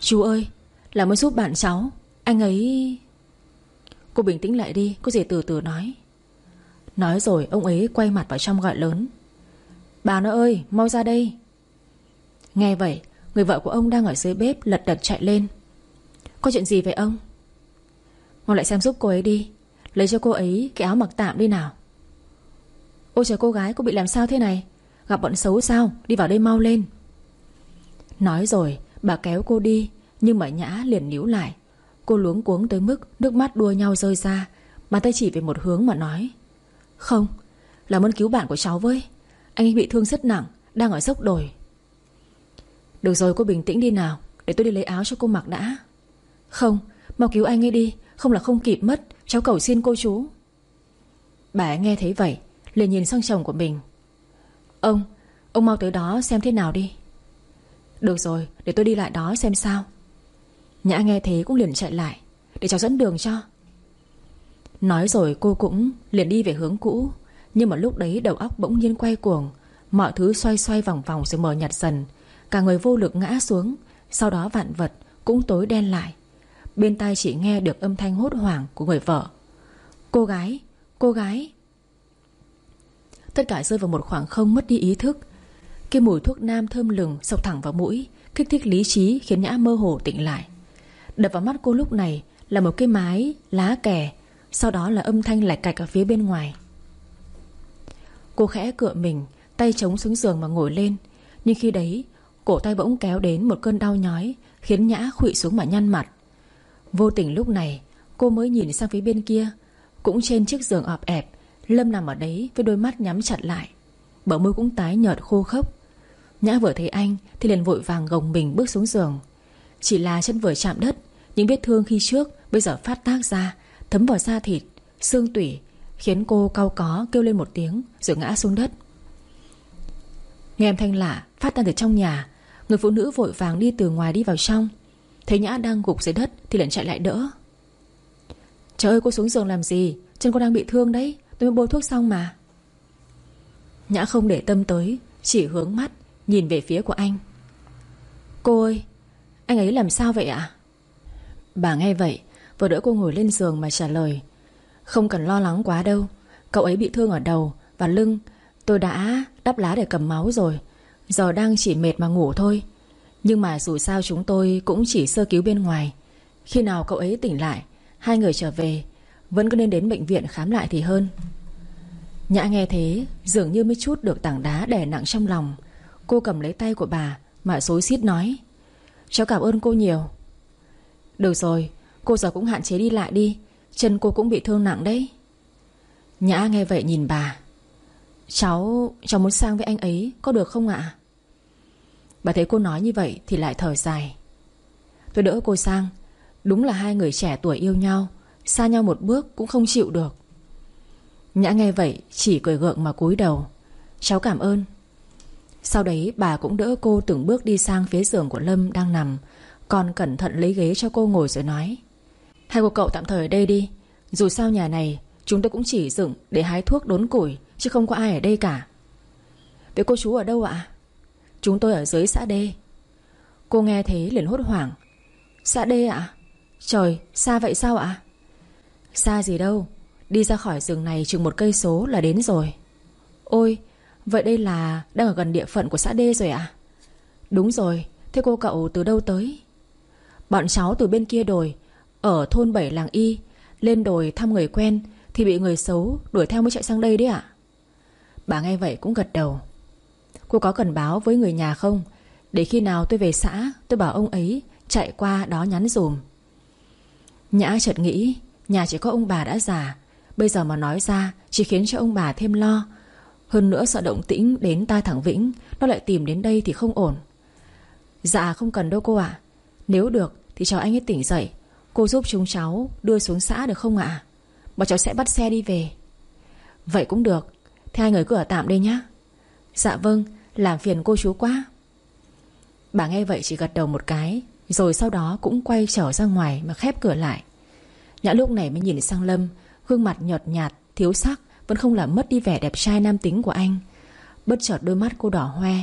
Chú ơi làm mới giúp bạn cháu. Anh ấy Cô bình tĩnh lại đi, cô gì từ từ nói. Nói rồi, ông ấy quay mặt vào trong gọi lớn. Bà nó ơi, mau ra đây. Nghe vậy, Người vợ của ông đang ở dưới bếp lật đật chạy lên. Có chuyện gì vậy ông? Mau lại xem giúp cô ấy đi. Lấy cho cô ấy cái áo mặc tạm đi nào. Ôi trời, cô gái, cô bị làm sao thế này? Gặp bọn xấu sao? Đi vào đây mau lên. Nói rồi, bà kéo cô đi. Nhưng mà Nhã liền níu lại. Cô luống cuống tới mức nước mắt đua nhau rơi ra Bàn tay chỉ về một hướng mà nói, Không Làm ơn cứu bạn của cháu với. Anh ấy bị thương rất nặng, Đang ở dốc đồi. Được rồi, cô bình tĩnh đi nào, Để tôi đi lấy áo cho cô mặc đã. Không, Mau cứu anh ấy đi, Không là không kịp mất, Cháu cầu xin cô chú. Bà nghe thấy vậy, liền nhìn sang chồng của mình. Ông Ông mau tới đó xem thế nào đi. Được rồi, để tôi đi lại đó xem sao. Nhã nghe thế cũng liền chạy lại, Để cháu dẫn đường cho. Nói rồi cô cũng liền đi về hướng cũ, Nhưng mà lúc đấy đầu óc bỗng nhiên quay cuồng, Mọi thứ xoay xoay vòng vòng rồi mờ nhạt dần, Cả người vô lực ngã xuống, Sau đó vạn vật cũng tối đen lại. Bên tai chỉ nghe được âm thanh hốt hoảng của người vợ. Cô gái Cô gái. Tất cả rơi vào một khoảng không mất đi ý thức. Cái mùi thuốc nam thơm lừng sọc thẳng vào mũi, Kích thích lý trí khiến Nhã mơ hồ tỉnh lại. Đập vào mắt cô lúc này Là một cái mái lá kè, Sau đó là âm thanh lạch cạch ở phía bên ngoài. Cô khẽ cựa mình, Tay chống xuống giường mà ngồi lên. Nhưng khi đấy, Cổ tay bỗng kéo đến một cơn đau nhói, Khiến Nhã khụy xuống mà nhăn mặt. Vô tình lúc này, Cô mới nhìn sang phía bên kia. Cũng trên chiếc giường ọp ẹp, Lâm nằm ở đấy với đôi mắt nhắm chặt lại. Bờ môi cũng tái nhợt khô khốc. Nhã vừa thấy anh Thì liền vội vàng gồng mình bước xuống giường. Chỉ là chân vừa chạm đất những vết thương khi trước bây giờ phát tác ra Thấm vào da thịt, xương tủy Khiến cô cau có kêu lên một tiếng Rồi ngã xuống đất. Nghe em thanh lạ phát ra từ trong nhà Người phụ nữ vội vàng đi từ ngoài đi vào trong. Thấy Nhã đang gục dưới đất Thì liền chạy lại đỡ. Trời ơi cô xuống giường làm gì? Chân cô đang bị thương đấy Tôi mới bôi thuốc xong mà. Nhã không để tâm tới Chỉ hướng mắt Nhìn về phía của anh. Cô ơi Anh ấy làm sao vậy ạ? Bà nghe vậy, Vừa đỡ cô ngồi lên giường mà trả lời, Không cần lo lắng quá đâu, Cậu ấy bị thương ở đầu và lưng, Tôi đã đắp lá để cầm máu rồi, Giờ đang chỉ mệt mà ngủ thôi. Nhưng mà dù sao chúng tôi cũng chỉ sơ cứu bên ngoài. Khi nào cậu ấy tỉnh lại, Hai người trở về, Vẫn cứ nên đến bệnh viện khám lại thì hơn. Nhã nghe thế, Dường như mới chút được tảng đá đè nặng trong lòng. Cô cầm lấy tay của bà Mà xối xít nói, Cháu cảm ơn cô nhiều được rồi, Cô giờ cũng hạn chế đi lại đi. Chân cô cũng bị thương nặng đấy. Nhã nghe vậy nhìn bà. Cháu Cháu muốn sang với anh ấy, Có được không ạ? Bà thấy cô nói như vậy Thì lại thở dài. Tôi đỡ cô sang. Đúng là hai người trẻ tuổi yêu nhau, Xa nhau một bước cũng không chịu được. Nhã nghe vậy Chỉ cười gượng mà cúi đầu. Cháu cảm ơn. Sau đấy bà cũng đỡ cô từng bước đi sang phía giường của Lâm đang nằm con cẩn thận lấy ghế cho cô ngồi rồi nói. Hai cô cậu tạm thời ở đây đi. Dù sao nhà này, Chúng tôi cũng chỉ dựng để hái thuốc đốn củi, Chứ không có ai ở đây cả. Vậy cô chú ở đâu ạ? Chúng tôi ở dưới xã đê Cô nghe thế liền hốt hoảng. Xã đê ạ? Trời, xa vậy sao ạ? Xa gì đâu. Đi ra khỏi rừng này chừng một cây số là đến rồi. Ôi, Vậy đây là đang ở gần địa phận của xã đê rồi ạ? Đúng rồi. Thế cô cậu từ đâu tới? Bọn cháu từ bên kia đồi, Ở thôn bảy làng Y, Lên đồi thăm người quen Thì bị người xấu đuổi theo mới chạy sang đây đấy ạ. Bà nghe vậy cũng gật đầu. Cô có cần báo với người nhà không? Để khi nào tôi về xã, Tôi bảo ông ấy chạy qua đó nhắn dùm. Nhã chợt nghĩ, Nhà chỉ có ông bà đã già, Bây giờ mà nói ra Chỉ khiến cho ông bà thêm lo. Hơn nữa sợ động tĩnh đến tai thẳng Vĩnh, Nó lại tìm đến đây thì không ổn. Dạ không cần đâu cô ạ. Nếu được thì cho anh ấy tỉnh dậy. Cô giúp chúng cháu đưa xuống xã được không ạ? Bọn cháu sẽ bắt xe đi về. Vậy cũng được. Thế hai người cứ ở tạm đây nhá. Dạ vâng làm phiền cô chú quá. Bà nghe vậy chỉ gật đầu một cái Rồi sau đó cũng quay trở ra ngoài Mà khép cửa lại. Nhã lúc này mới nhìn sang Lâm Gương mặt nhợt nhạt, thiếu sắc Vẫn không làm mất đi vẻ đẹp trai nam tính của anh. Bất chợt đôi mắt cô đỏ hoe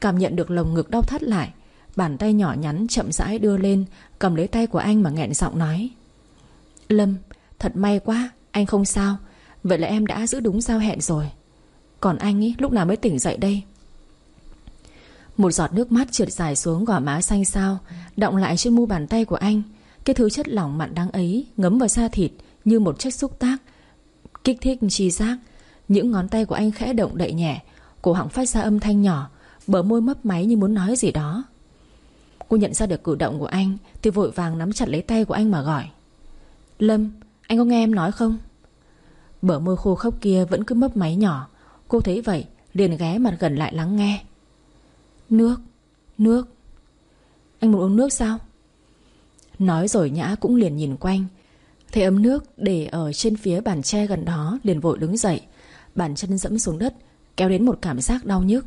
Cảm nhận được lồng ngực đau thắt lại Bàn tay nhỏ nhắn chậm rãi đưa lên Cầm lấy tay của anh mà nghẹn giọng nói. Lâm, Thật may quá Anh không sao. Vậy là em đã giữ đúng giao hẹn rồi. Còn anh ấy lúc nào mới tỉnh dậy đây? Một giọt nước mắt trượt dài xuống gò má xanh xao Động lại trên mu bàn tay của anh. Cái thứ chất lỏng mặn đắng ấy Ngấm vào da thịt như một chất xúc tác Kích thích chi giác. Những ngón tay của anh khẽ động đậy nhẹ Cổ họng phát ra âm thanh nhỏ Bờ môi mấp máy như muốn nói gì đó. Cô nhận ra được cử động của anh, Thì vội vàng nắm chặt lấy tay của anh mà gọi. Lâm, Anh có nghe em nói không? Bờ môi khô khốc kia vẫn cứ mấp máy nhỏ. Cô thấy vậy, liền ghé mặt gần lại lắng nghe. Nước Nước. Anh muốn uống nước sao? Nói rồi Nhã cũng liền nhìn quanh. Thấy ấm nước để ở trên phía bàn tre gần đó, Liền vội đứng dậy. Bàn chân dẫm xuống đất, Kéo đến một cảm giác đau nhức.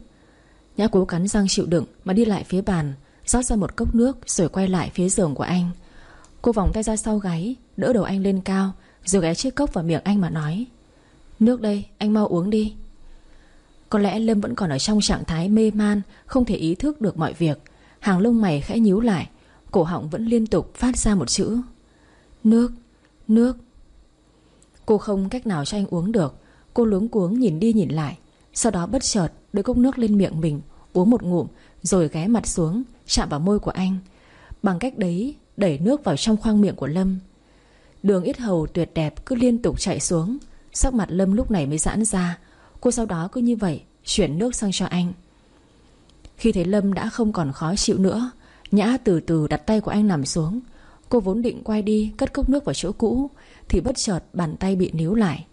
Nhã cố cắn răng chịu đựng Mà đi lại phía bàn rót ra một cốc nước Rồi quay lại phía giường của anh. Cô vòng tay ra sau gáy, Đỡ đầu anh lên cao, Rồi ghé chiếc cốc vào miệng anh mà nói, Nước đây, anh mau uống đi. Có lẽ Lâm vẫn còn ở trong trạng thái mê man, Không thể ý thức được mọi việc. Hàng lông mày khẽ nhíu lại, Cổ họng vẫn liên tục phát ra một chữ, Nước Nước. Cô không cách nào cho anh uống được. Cô luống cuống nhìn đi nhìn lại, Sau đó bất chợt đưa cốc nước lên miệng mình, Uống một ngụm, Rồi ghé mặt xuống Chạm vào môi của anh. Bằng cách đấy, đẩy nước vào trong khoang miệng của Lâm. Đường ít hầu tuyệt đẹp cứ liên tục chạy xuống. Sắc mặt Lâm lúc này mới giãn ra. Cô sau đó cứ như vậy, Chuyển nước sang cho anh. Khi thấy Lâm đã không còn khó chịu nữa, Nhã từ từ đặt tay của anh nằm xuống. Cô vốn định quay đi, Cất cốc nước vào chỗ cũ, Thì bất chợt bàn tay bị níu lại.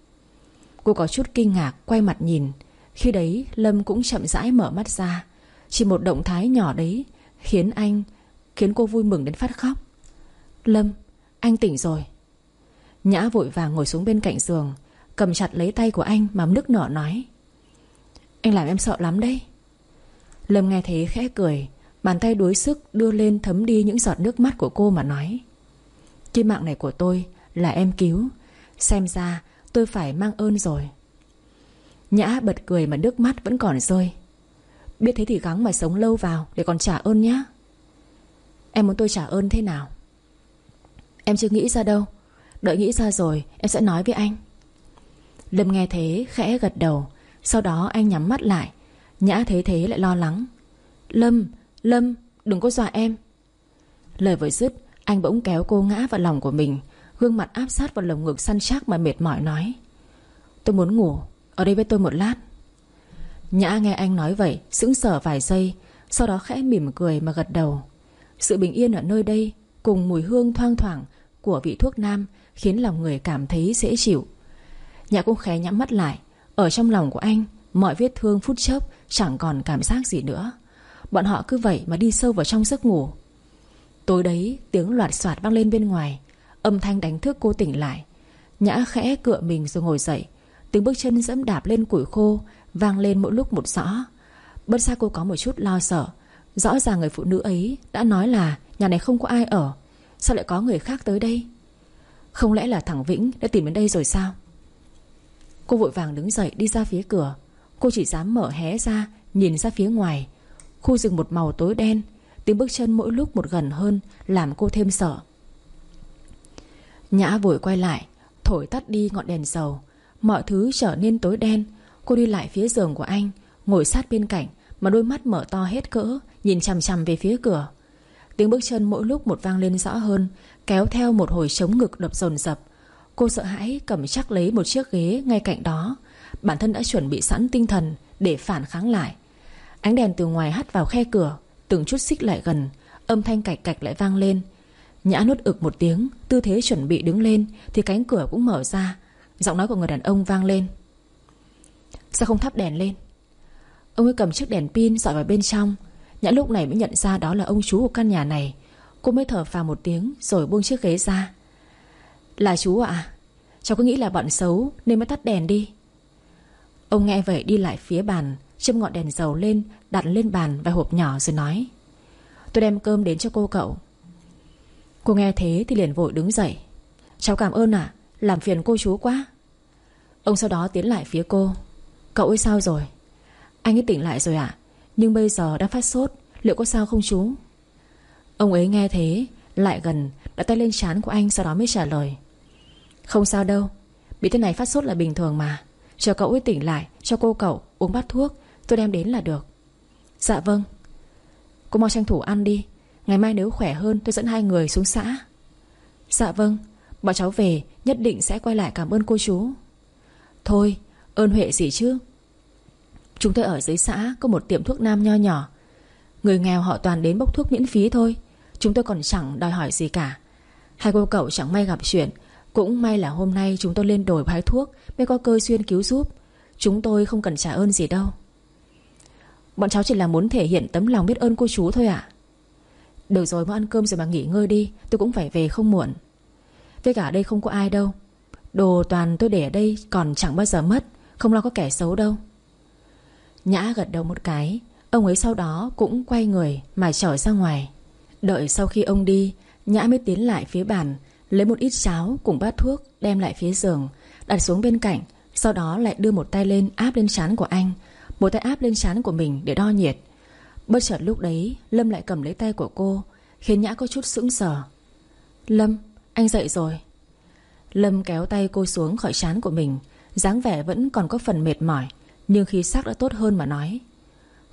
Cô có chút kinh ngạc, quay mặt nhìn. Khi đấy, Lâm cũng chậm rãi mở mắt ra. Chỉ một động thái nhỏ đấy Khiến anh Khiến cô vui mừng đến phát khóc. Lâm, Anh tỉnh rồi. Nhã vội vàng ngồi xuống bên cạnh giường, Cầm chặt lấy tay của anh mà nức nở nói. Anh làm em sợ lắm đấy. Lâm nghe thấy khẽ cười, Bàn tay đuối sức đưa lên thấm đi những giọt nước mắt của cô mà nói. Cái mạng này của tôi là em cứu, Xem ra tôi phải mang ơn rồi. Nhã bật cười mà nước mắt vẫn còn rơi. Biết thế thì gắng mà sống lâu vào Để còn trả ơn nhá. Em muốn tôi trả ơn thế nào? Em chưa nghĩ ra đâu. Đợi nghĩ ra rồi em sẽ nói với anh. Lâm nghe thế khẽ gật đầu. Sau đó anh nhắm mắt lại. Nhã thấy thế lại lo lắng. Lâm, Lâm, đừng có dọa em. Lời vừa dứt Anh bỗng kéo cô ngã vào lòng của mình. Gương mặt áp sát vào lồng ngực săn chắc mà mệt mỏi nói. Tôi muốn ngủ Ở đây với tôi một lát. Nhã nghe anh nói vậy, Sững sờ vài giây, Sau đó khẽ mỉm cười mà gật đầu. Sự bình yên ở nơi đây, Cùng mùi hương thoang thoảng Của vị thuốc nam, Khiến lòng người cảm thấy dễ chịu. Nhã cũng khẽ nhắm mắt lại, Ở trong lòng của anh, Mọi vết thương phút chốc Chẳng còn cảm giác gì nữa. Bọn họ cứ vậy mà đi sâu vào trong giấc ngủ. Tối đấy, tiếng loạt soạt vang lên bên ngoài, Âm thanh đánh thức cô tỉnh lại. Nhã khẽ cựa mình rồi ngồi dậy Tiếng bước chân dẫm đạp lên củi khô Vang lên mỗi lúc một rõ. Bất xa cô có một chút lo sợ. Rõ ràng người phụ nữ ấy đã nói là Nhà này không có ai ở. Sao lại có người khác tới đây? Không lẽ là thằng Vĩnh đã tìm đến đây rồi sao? Cô vội vàng đứng dậy đi ra phía cửa. Cô chỉ dám mở hé ra, Nhìn ra phía ngoài. Khu rừng một màu tối đen, Tiếng bước chân mỗi lúc một gần hơn Làm cô thêm sợ. Nhã vội quay lại, Thổi tắt đi ngọn đèn dầu. Mọi thứ trở nên tối đen Cô đi lại phía giường của anh, Ngồi sát bên cạnh, Mà đôi mắt mở to hết cỡ, Nhìn chằm chằm về phía cửa. Tiếng bước chân mỗi lúc một vang lên rõ hơn, Kéo theo một hồi chống ngực đập dồn dập. Cô sợ hãi cầm chắc lấy một chiếc ghế ngay cạnh đó. Bản thân đã chuẩn bị sẵn tinh thần Để phản kháng lại. Ánh đèn từ ngoài hắt vào khe cửa, Từng chút xích lại gần, Âm thanh cạch cạch lại vang lên. Nhã nuốt ực một tiếng, Tư thế chuẩn bị đứng lên, Thì cánh cửa cũng mở ra. Giọng nói của người đàn ông vang lên. Sao không thắp đèn lên? Ông ấy cầm chiếc đèn pin dọi vào bên trong. Nhã lúc này mới nhận ra đó là ông chú của căn nhà này. Cô mới thở phào một tiếng Rồi buông chiếc ghế ra. Là chú ạ. À? Cháu cứ nghĩ là bọn xấu Nên mới tắt đèn đi. Ông nghe vậy đi lại phía bàn, Châm ngọn đèn dầu lên, Đặt lên bàn vài hộp nhỏ rồi nói, Tôi đem cơm đến cho cô cậu. Cô nghe thế thì liền vội đứng dậy. Cháu cảm ơn ạ, Làm phiền cô chú quá. Ông sau đó tiến lại phía cô. Cậu ấy sao rồi? Anh ấy tỉnh lại rồi ạ. Nhưng bây giờ đang phát sốt, Liệu có sao không chú? Ông ấy nghe thế, Lại gần, Đặt tay lên trán của anh Sau đó mới trả lời. Không sao đâu, Bị thế này phát sốt là bình thường mà. Chờ cậu ấy tỉnh lại, Cho cô cậu uống bát thuốc, Tôi đem đến là được. Dạ vâng. Cô mau tranh thủ ăn đi, Ngày mai nếu khỏe hơn tôi dẫn hai người xuống xã. Dạ vâng Bọn cháu về nhất định sẽ quay lại cảm ơn cô chú. Thôi ơn huệ gì chứ? Chúng tôi ở dưới xã Có một tiệm thuốc nam nho nhỏ. Người nghèo họ toàn đến bốc thuốc miễn phí thôi. Chúng tôi còn chẳng đòi hỏi gì cả. Hai cô cậu chẳng may gặp chuyện. Cũng may là hôm nay chúng tôi lên đồi hái thuốc Mới có cơ xuyên cứu giúp. Chúng tôi không cần trả ơn gì đâu. Bọn cháu chỉ là muốn thể hiện tấm lòng biết ơn cô chú thôi ạ. Được rồi, mau ăn cơm rồi mà nghỉ ngơi đi. Tôi cũng phải về không muộn. Với cả đây không có ai đâu. Đồ toàn tôi để ở đây còn chẳng bao giờ mất. Không lo có kẻ xấu đâu. Nhã gật đầu một cái Ông ấy sau đó cũng quay người Mà trở ra ngoài. Đợi sau khi ông đi Nhã mới tiến lại phía bàn Lấy một ít cháo cùng bát thuốc Đem lại phía giường Đặt xuống bên cạnh Sau đó lại đưa một tay lên áp lên trán của anh Một tay áp lên trán của mình để đo nhiệt. Bất chợt lúc đấy Lâm lại cầm lấy tay của cô Khiến Nhã có chút sững sờ. Lâm, anh dậy rồi. Lâm kéo tay cô xuống khỏi trán của mình dáng vẻ vẫn còn có phần mệt mỏi, Nhưng khí sắc đã tốt hơn mà nói,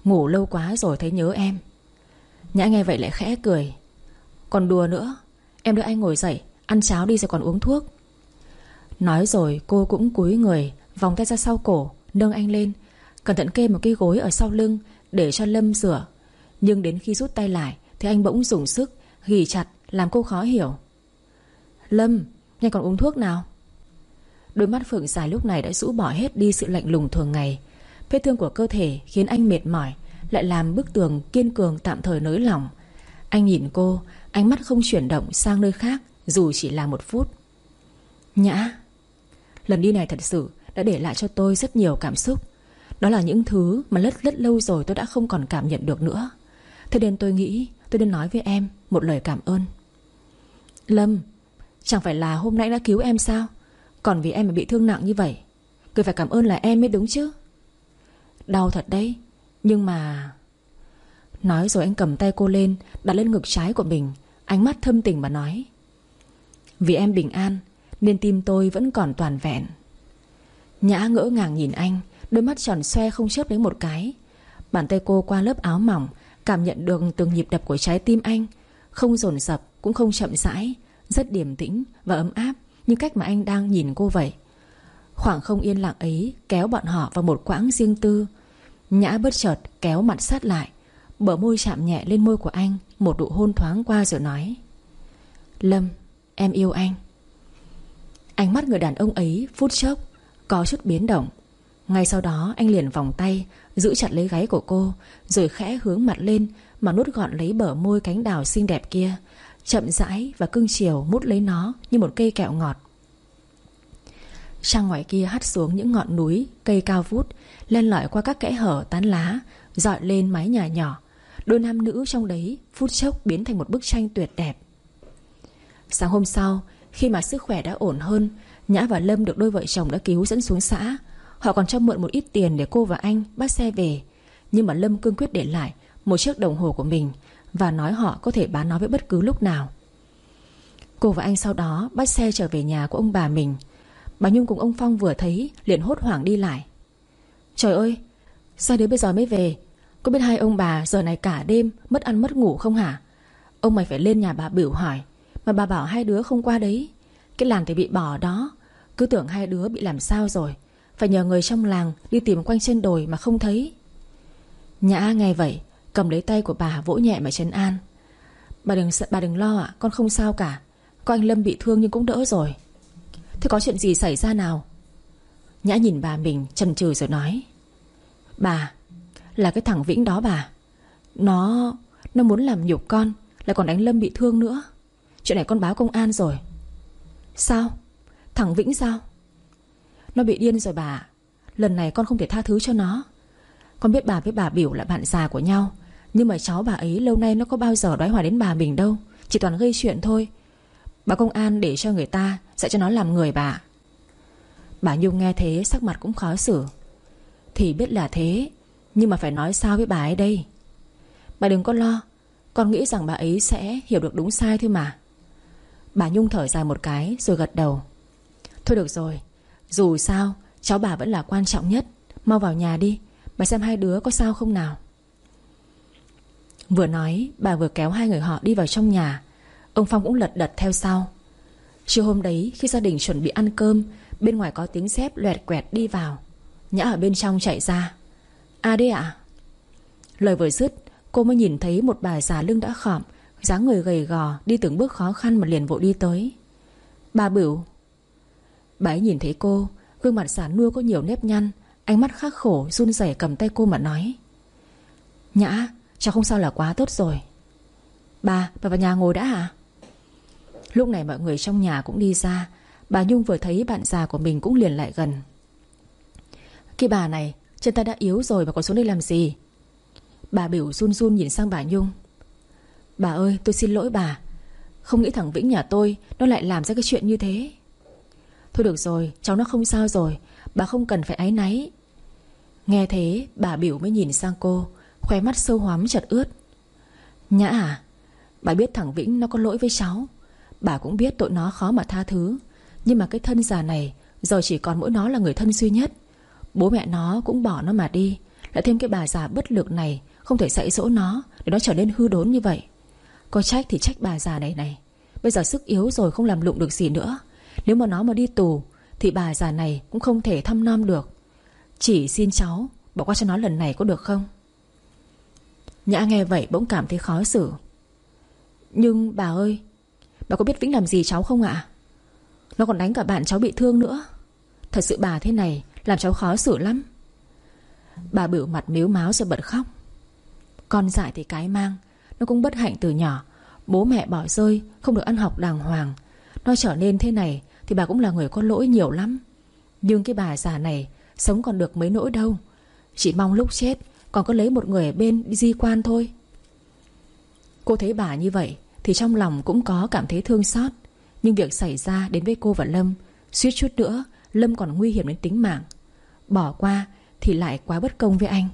Ngủ lâu quá rồi thấy nhớ em. Nhã nghe vậy lại khẽ cười, Còn đùa nữa, Em đưa anh ngồi dậy, Ăn cháo đi rồi còn uống thuốc. Nói rồi cô cũng cúi người, Vòng tay ra sau cổ, Nâng anh lên, Cẩn thận kê một cái gối ở sau lưng Để cho Lâm rửa. Nhưng đến khi rút tay lại Thì anh bỗng dùng sức Ghi chặt làm cô khó hiểu. Lâm, Nhanh còn uống thuốc nào? Đôi mắt Phượng dài lúc này đã rũ bỏ hết đi sự lạnh lùng thường ngày. Vết thương của cơ thể khiến anh mệt mỏi, Lại làm bức tường kiên cường tạm thời nới lỏng. Anh nhìn cô, Ánh mắt không chuyển động sang nơi khác, Dù chỉ là một phút. Nhã, Lần đi này thật sự đã để lại cho tôi rất nhiều cảm xúc. Đó là những thứ mà lất lất lâu rồi tôi đã không còn cảm nhận được nữa. Thế nên tôi nghĩ tôi nên nói với em một lời cảm ơn. Lâm, Chẳng phải là hôm nãy đã cứu em sao? Còn vì em mà bị thương nặng như vậy, cứ phải cảm ơn là em mới đúng chứ. Đau thật đấy, Nhưng mà Nói rồi anh cầm tay cô lên, Đặt lên ngực trái của mình, Ánh mắt thâm tình mà nói, Vì em bình an, Nên tim tôi vẫn còn toàn vẹn. Nhã ngỡ ngàng nhìn anh, Đôi mắt tròn xoe không chớp đến một cái. Bàn tay cô qua lớp áo mỏng, Cảm nhận được từng nhịp đập của trái tim anh. Không dồn dập, cũng không chậm rãi, Rất điềm tĩnh và ấm áp. Như cách mà anh đang nhìn cô vậy. Khoảng không yên lặng ấy Kéo bọn họ vào một quãng riêng tư. Nhã bất chợt kéo mặt sát lại, Bờ môi chạm nhẹ lên môi của anh, Một độ hôn thoáng qua rồi nói, Lâm, Em yêu anh. Ánh mắt người đàn ông ấy phút chốc Có chút biến động. Ngay sau đó, anh liền vòng tay, Giữ chặt lấy gáy của cô, Rồi khẽ hướng mặt lên Mà nút gọn lấy bờ môi cánh đào xinh đẹp kia Chậm rãi và cưng chiều mút lấy nó Như một cây kẹo ngọt. Trăng ngoài kia hắt xuống những ngọn núi, Cây cao vút lên lỏi qua các kẽ hở tán lá, Dọi lên mái nhà nhỏ. Đôi nam nữ trong đấy phút chốc biến thành một bức tranh tuyệt đẹp. Sáng hôm sau, Khi mà sức khỏe đã ổn hơn, Nhã và Lâm được đôi vợ chồng đã cứu dẫn xuống xã. Họ còn cho mượn một ít tiền để cô và anh bắt xe về. Nhưng mà Lâm cương quyết để lại Một chiếc đồng hồ của mình và nói họ có thể bán nó với bất cứ lúc nào. Cô và anh sau đó bắt xe trở về nhà của ông bà mình. Bà Nhung cùng ông Phong vừa thấy, liền hốt hoảng đi lại. Trời ơi, Sao đến bây giờ mới về? Có biết hai ông bà giờ này cả đêm Mất ăn mất ngủ không hả? Ông mày phải lên nhà bà biểu hỏi, Mà bà bảo hai đứa không qua đấy. Cái làng thì bị bỏ đó, Cứ tưởng hai đứa bị làm sao rồi, Phải nhờ người trong làng đi tìm quanh trên đồi mà không thấy. Nhã, nghe vậy Cầm lấy tay của bà vỗ nhẹ mà trấn an. Bà đừng bà đừng lo ạ, Con không sao cả. Có anh Lâm bị thương nhưng cũng đỡ rồi. Thế có chuyện gì xảy ra nào? Nhã nhìn bà mình, chần chừ rồi nói. Bà, Là cái thằng Vĩnh đó bà. Nó Nó muốn làm nhục con, Lại còn đánh Lâm bị thương nữa. Chuyện này con báo công an rồi. Sao? Thằng Vĩnh sao? Nó bị điên rồi bà. Lần này con không thể tha thứ cho nó. Con biết bà với bà biểu là bạn già của nhau. Nhưng mà cháu bà ấy lâu nay nó có bao giờ đói hoài đến bà mình đâu. Chỉ toàn gây chuyện thôi. Bà công an để cho người ta, Sẽ cho nó làm người bà. Bà Nhung nghe thế, sắc mặt cũng khó xử. Thì biết là thế, Nhưng mà phải nói sao với bà ấy đây? Bà đừng có lo, Con nghĩ rằng bà ấy sẽ hiểu được đúng sai thôi mà. Bà Nhung thở dài một cái rồi gật đầu. Thôi được rồi, Dù sao, cháu bà vẫn là quan trọng nhất. Mau vào nhà đi, Bà xem hai đứa có sao không nào? Vừa nói, bà vừa kéo hai người họ đi vào trong nhà. Ông Phong cũng lật đật theo sau. Chiều hôm đấy, khi gia đình chuẩn bị ăn cơm, Bên ngoài có tiếng xếp loẹt quẹt đi vào. Nhã ở bên trong chạy ra. À đây ạ. Lời vừa dứt, Cô mới nhìn thấy một bà già lưng đã khọm, dáng người gầy gò, Đi từng bước khó khăn mà liền vội đi tới. Bà Bửu. Bà ấy nhìn thấy cô, Gương mặt giả nua có nhiều nếp nhăn, Ánh mắt khắc khổ, run rẩy cầm tay cô mà nói. Nhã Cháu không sao là quá tốt rồi. Bà, bà vào nhà ngồi đã hả? Lúc này mọi người trong nhà cũng đi ra. Bà Nhung vừa thấy bạn già của mình cũng liền lại gần. Cái bà này Chân ta đã yếu rồi mà còn xuống đây làm gì? Bà biểu run run nhìn sang bà Nhung. Bà ơi tôi xin lỗi bà. Không nghĩ thằng Vĩnh nhà tôi Nó lại làm ra cái chuyện như thế. Thôi được rồi cháu nó không sao rồi. Bà không cần phải áy náy. Nghe thế bà biểu mới nhìn sang cô. Khóe mắt sâu hoắm chật ướt. Nhã à Bà biết thằng Vĩnh nó có lỗi với cháu. Bà cũng biết tội nó khó mà tha thứ. Nhưng mà cái thân già này, Giờ chỉ còn mỗi nó là người thân duy nhất. Bố mẹ nó cũng bỏ nó mà đi, Lại thêm cái bà già bất lực này Không thể dạy dỗ nó Để nó trở nên hư đốn như vậy. Có trách thì trách bà già này này. Bây giờ sức yếu rồi không làm lụng được gì nữa. Nếu mà nó mà đi tù, Thì bà già này cũng không thể thăm nom được. Chỉ xin cháu Bỏ qua cho nó lần này có được không? Nhã nghe vậy bỗng cảm thấy khó xử. Nhưng bà ơi, Bà có biết Vĩnh làm gì cháu không ạ? Nó còn đánh cả bạn cháu bị thương nữa. Thật sự bà thế này Làm cháu khó xử lắm. Bà biểu mặt miếu máu rồi bật khóc. Con dại thì cái mang, Nó cũng bất hạnh từ nhỏ. Bố mẹ bỏ rơi, Không được ăn học đàng hoàng. Nó trở nên thế này Thì bà cũng là người có lỗi nhiều lắm. Nhưng cái bà già này Sống còn được mấy nỗi đâu. Chỉ mong lúc chết còn có lấy một người ở bên đi di quan thôi. Cô thấy bà như vậy Thì trong lòng cũng có cảm thấy thương xót. Nhưng việc xảy ra đến với cô và Lâm, Suýt chút nữa Lâm còn nguy hiểm đến tính mạng. Bỏ qua thì lại quá bất công với anh.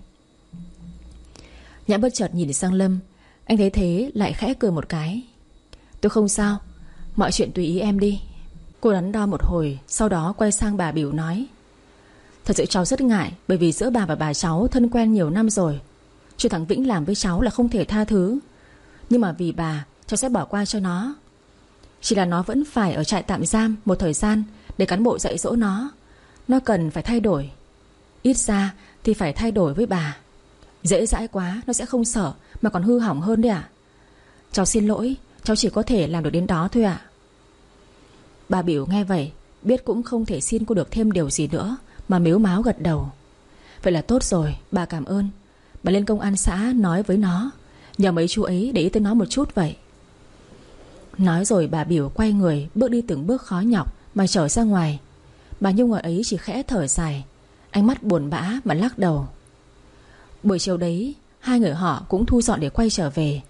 Nhã bất chợt nhìn sang Lâm, Anh thấy thế lại khẽ cười một cái. Tôi không sao, Mọi chuyện tùy ý em đi. Cô đắn đo một hồi, Sau đó quay sang bà biểu nói. Thật sự cháu rất ngại, Bởi vì giữa bà và bà cháu thân quen nhiều năm rồi. Chuyện thằng Vĩnh làm với cháu là không thể tha thứ. Nhưng mà vì bà, Cháu sẽ bỏ qua cho nó. Chỉ là nó vẫn phải ở trại tạm giam Một thời gian để cán bộ dạy dỗ nó. Nó cần phải thay đổi. Ít ra thì phải thay đổi với bà. Dễ dãi quá, nó sẽ không sợ Mà còn hư hỏng hơn đấy ạ. Cháu xin lỗi, Cháu chỉ có thể làm được đến đó thôi ạ. Bà biểu nghe vậy, Biết cũng không thể xin cô được thêm điều gì nữa. Mà miếu máu gật đầu. Vậy là tốt rồi, bà cảm ơn. Bà lên công an xã nói với nó. Nhờ mấy chú ấy để ý tới nó một chút vậy. Nói rồi bà biểu quay người, Bước đi từng bước khó nhọc Mà trở ra ngoài. Bà Nhung ở ấy chỉ khẽ thở dài, Ánh mắt buồn bã mà lắc đầu. Buổi chiều đấy, Hai người họ cũng thu dọn để quay trở về.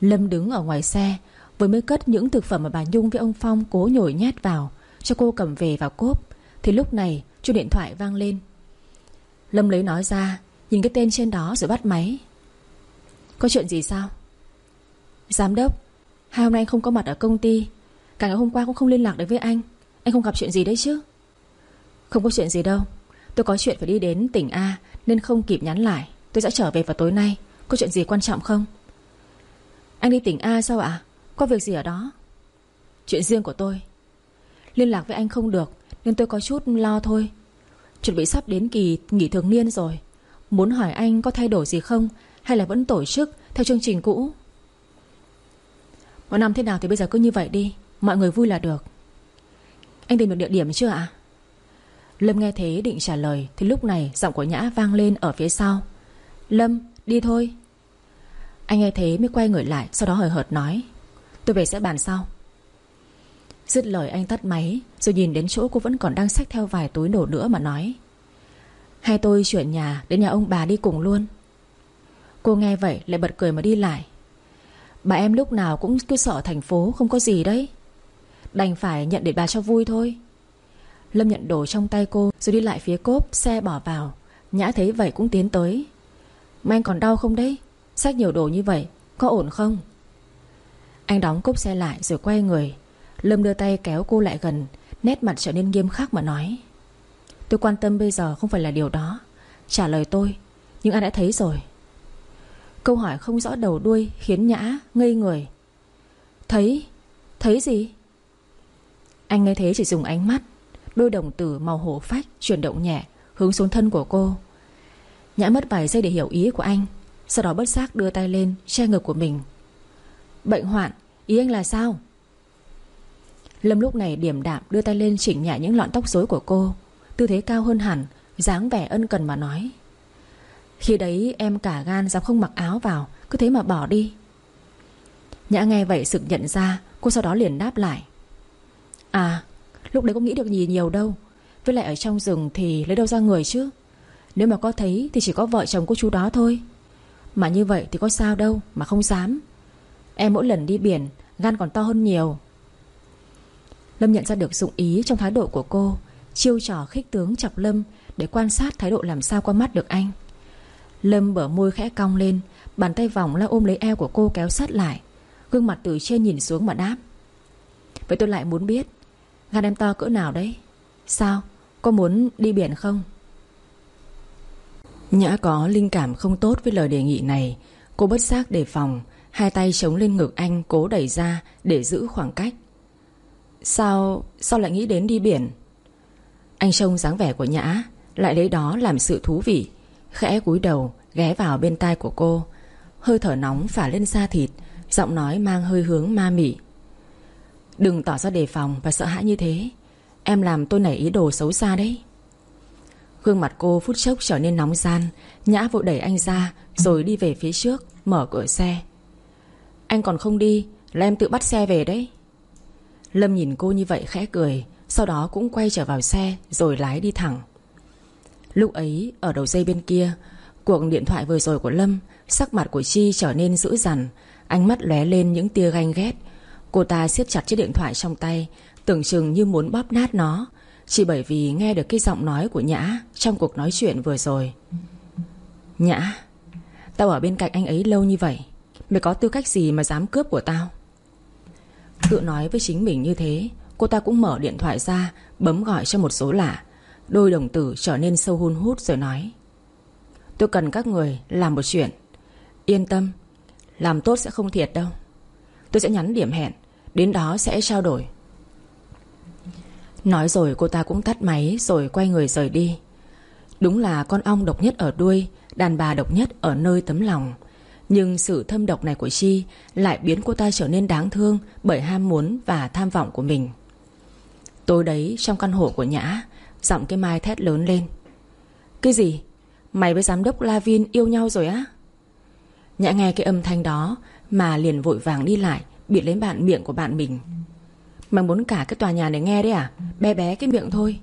Lâm đứng ở ngoài xe, Vừa mới cất những thực phẩm mà bà Nhung với ông Phong Cố nhồi nhét vào, Cho cô cầm về vào cốp. Thì lúc này chuông điện thoại vang lên. Lâm lấy nói ra, Nhìn cái tên trên đó rồi bắt máy. Có chuyện gì sao? Giám đốc, Hai hôm nay anh không có mặt ở công ty, Cả ngày hôm qua cũng không liên lạc được với anh. Anh không gặp chuyện gì đấy chứ? Không có chuyện gì đâu. Tôi có chuyện phải đi đến tỉnh A Nên không kịp nhắn lại. Tôi sẽ trở về vào tối nay. Có chuyện gì quan trọng không? Anh đi tỉnh A sao ạ? Có việc gì ở đó? Chuyện riêng của tôi. Liên lạc với anh không được, Nên tôi có chút lo thôi. Chuẩn bị sắp đến kỳ nghỉ thường niên rồi. Muốn hỏi anh có thay đổi gì không, Hay là vẫn tổ chức theo chương trình cũ? Mọi năm thế nào thì bây giờ cứ như vậy đi, Mọi người vui là được. Anh tìm được địa điểm chưa ạ? Lâm nghe thế định trả lời, Thì lúc này giọng của Nhã vang lên ở phía sau. Lâm, đi thôi. Anh nghe thế mới quay người lại, Sau đó hời hợt nói. Tôi về sẽ bàn sau. Dứt lời anh tắt máy, Rồi nhìn đến chỗ cô vẫn còn đang xách theo vài túi đồ nữa mà nói. Hay tôi chuyển nhà, đến nhà ông bà đi cùng luôn. Cô nghe vậy lại bật cười mà đi lại. Bà em lúc nào cũng cứ sợ thành phố không có gì đấy. Đành phải nhận để bà cho vui thôi. Lâm nhận đồ trong tay cô, Rồi đi lại phía cốp, xe bỏ vào. Nhã thấy vậy cũng tiến tới. Mà anh còn đau không đấy? Xách nhiều đồ như vậy, Có ổn không? Anh đóng cốp xe lại rồi quay người. Lâm đưa tay kéo cô lại gần, Nét mặt trở nên nghiêm khắc mà nói. Tôi quan tâm bây giờ không phải là điều đó. Trả lời tôi, Nhưng anh đã thấy rồi? Câu hỏi không rõ đầu đuôi khiến Nhã ngây người. Thấy? Thấy gì? Anh nghe thế chỉ dùng ánh mắt. Đôi đồng tử màu hổ phách chuyển động nhẹ, Hướng xuống thân của cô. Nhã mất vài giây để hiểu ý của anh, Sau đó bất giác đưa tay lên Che ngực của mình. Bệnh hoạn, Ý anh là sao? Lâm lúc này điểm đạm đưa tay lên chỉnh nhẹ những lọn tóc rối của cô. Tư thế cao hơn hẳn, dáng vẻ ân cần mà nói. Khi đấy em cả gan dám không mặc áo vào, Cứ thế mà bỏ đi. Nhã nghe vậy sự nhận ra, Cô sau đó liền đáp lại. À lúc đấy có nghĩ được gì nhiều đâu. Với lại ở trong rừng thì lấy đâu ra người chứ? Nếu mà có thấy Thì chỉ có vợ chồng cô chú đó thôi. Mà như vậy thì có sao đâu, Mà không dám. Em mỗi lần đi biển, Gan còn to hơn nhiều. Lâm nhận ra được dụng ý trong thái độ của cô, Chiêu trò khích tướng chọc Lâm Để quan sát thái độ làm sao qua mắt được anh. Lâm bở môi khẽ cong lên, Bàn tay vòng la ôm lấy eo của cô kéo sát lại, Gương mặt từ trên nhìn xuống mà đáp. Vậy tôi lại muốn biết, Gan em to cỡ nào đấy? Sao? Có muốn đi biển không? Nhã có linh cảm không tốt với lời đề nghị này, Cô bất giác đề phòng, Hai tay chống lên ngực anh cố đẩy ra Để giữ khoảng cách. Sao Sao lại nghĩ đến đi biển? Anh trông dáng vẻ của Nhã, Lại lấy đó làm sự thú vị, Khẽ cúi đầu, ghé vào bên tai của cô. Hơi thở nóng phả lên da thịt, Giọng nói mang hơi hướng ma mị. Đừng tỏ ra đề phòng và sợ hãi như thế. Em làm tôi nảy ý đồ xấu xa đấy. Gương mặt cô phút chốc trở nên nóng gian, Nhã vội đẩy anh ra, Rồi đi về phía trước, Mở cửa xe. Anh còn không đi, Là em tự bắt xe về đấy. Lâm nhìn cô như vậy khẽ cười, Sau đó cũng quay trở vào xe Rồi lái đi thẳng. Lúc ấy, ở đầu dây bên kia, Cuộc điện thoại vừa rồi của Lâm, Sắc mặt của Chi trở nên dữ dằn, Ánh mắt lóe lên những tia ganh ghét. Cô ta siết chặt chiếc điện thoại trong tay, Tưởng chừng như muốn bóp nát nó, Chỉ bởi vì nghe được cái giọng nói của Nhã Trong cuộc nói chuyện vừa rồi. Nhã, Tao ở bên cạnh anh ấy lâu như vậy, Mày có tư cách gì mà dám cướp của tao? Tự nói với chính mình như thế, Cô ta cũng mở điện thoại ra, Bấm gọi cho một số lạ. Đôi đồng tử trở nên sâu hun hút rồi nói, Tôi cần các người làm một chuyện. Yên tâm, Làm tốt sẽ không thiệt đâu. Tôi sẽ nhắn điểm hẹn, Đến đó sẽ trao đổi. Nói rồi cô ta cũng tắt máy Rồi quay người rời đi. Đúng là con ong độc nhất ở đuôi, Đàn bà độc nhất ở nơi tấm lòng. Nhưng sự thâm độc này của Chi Lại biến cô ta trở nên đáng thương Bởi ham muốn và tham vọng của mình. Tối đấy, trong căn hộ của Nhã, Giọng cái mai thét lớn lên. Cái gì? Mày với giám đốc Lavin yêu nhau rồi á? Nhã nghe cái âm thanh đó Mà liền vội vàng đi lại, Bịt lấy bạn miệng của bạn mình. Mày muốn cả cái tòa nhà này nghe đấy à? Bé bé cái miệng thôi.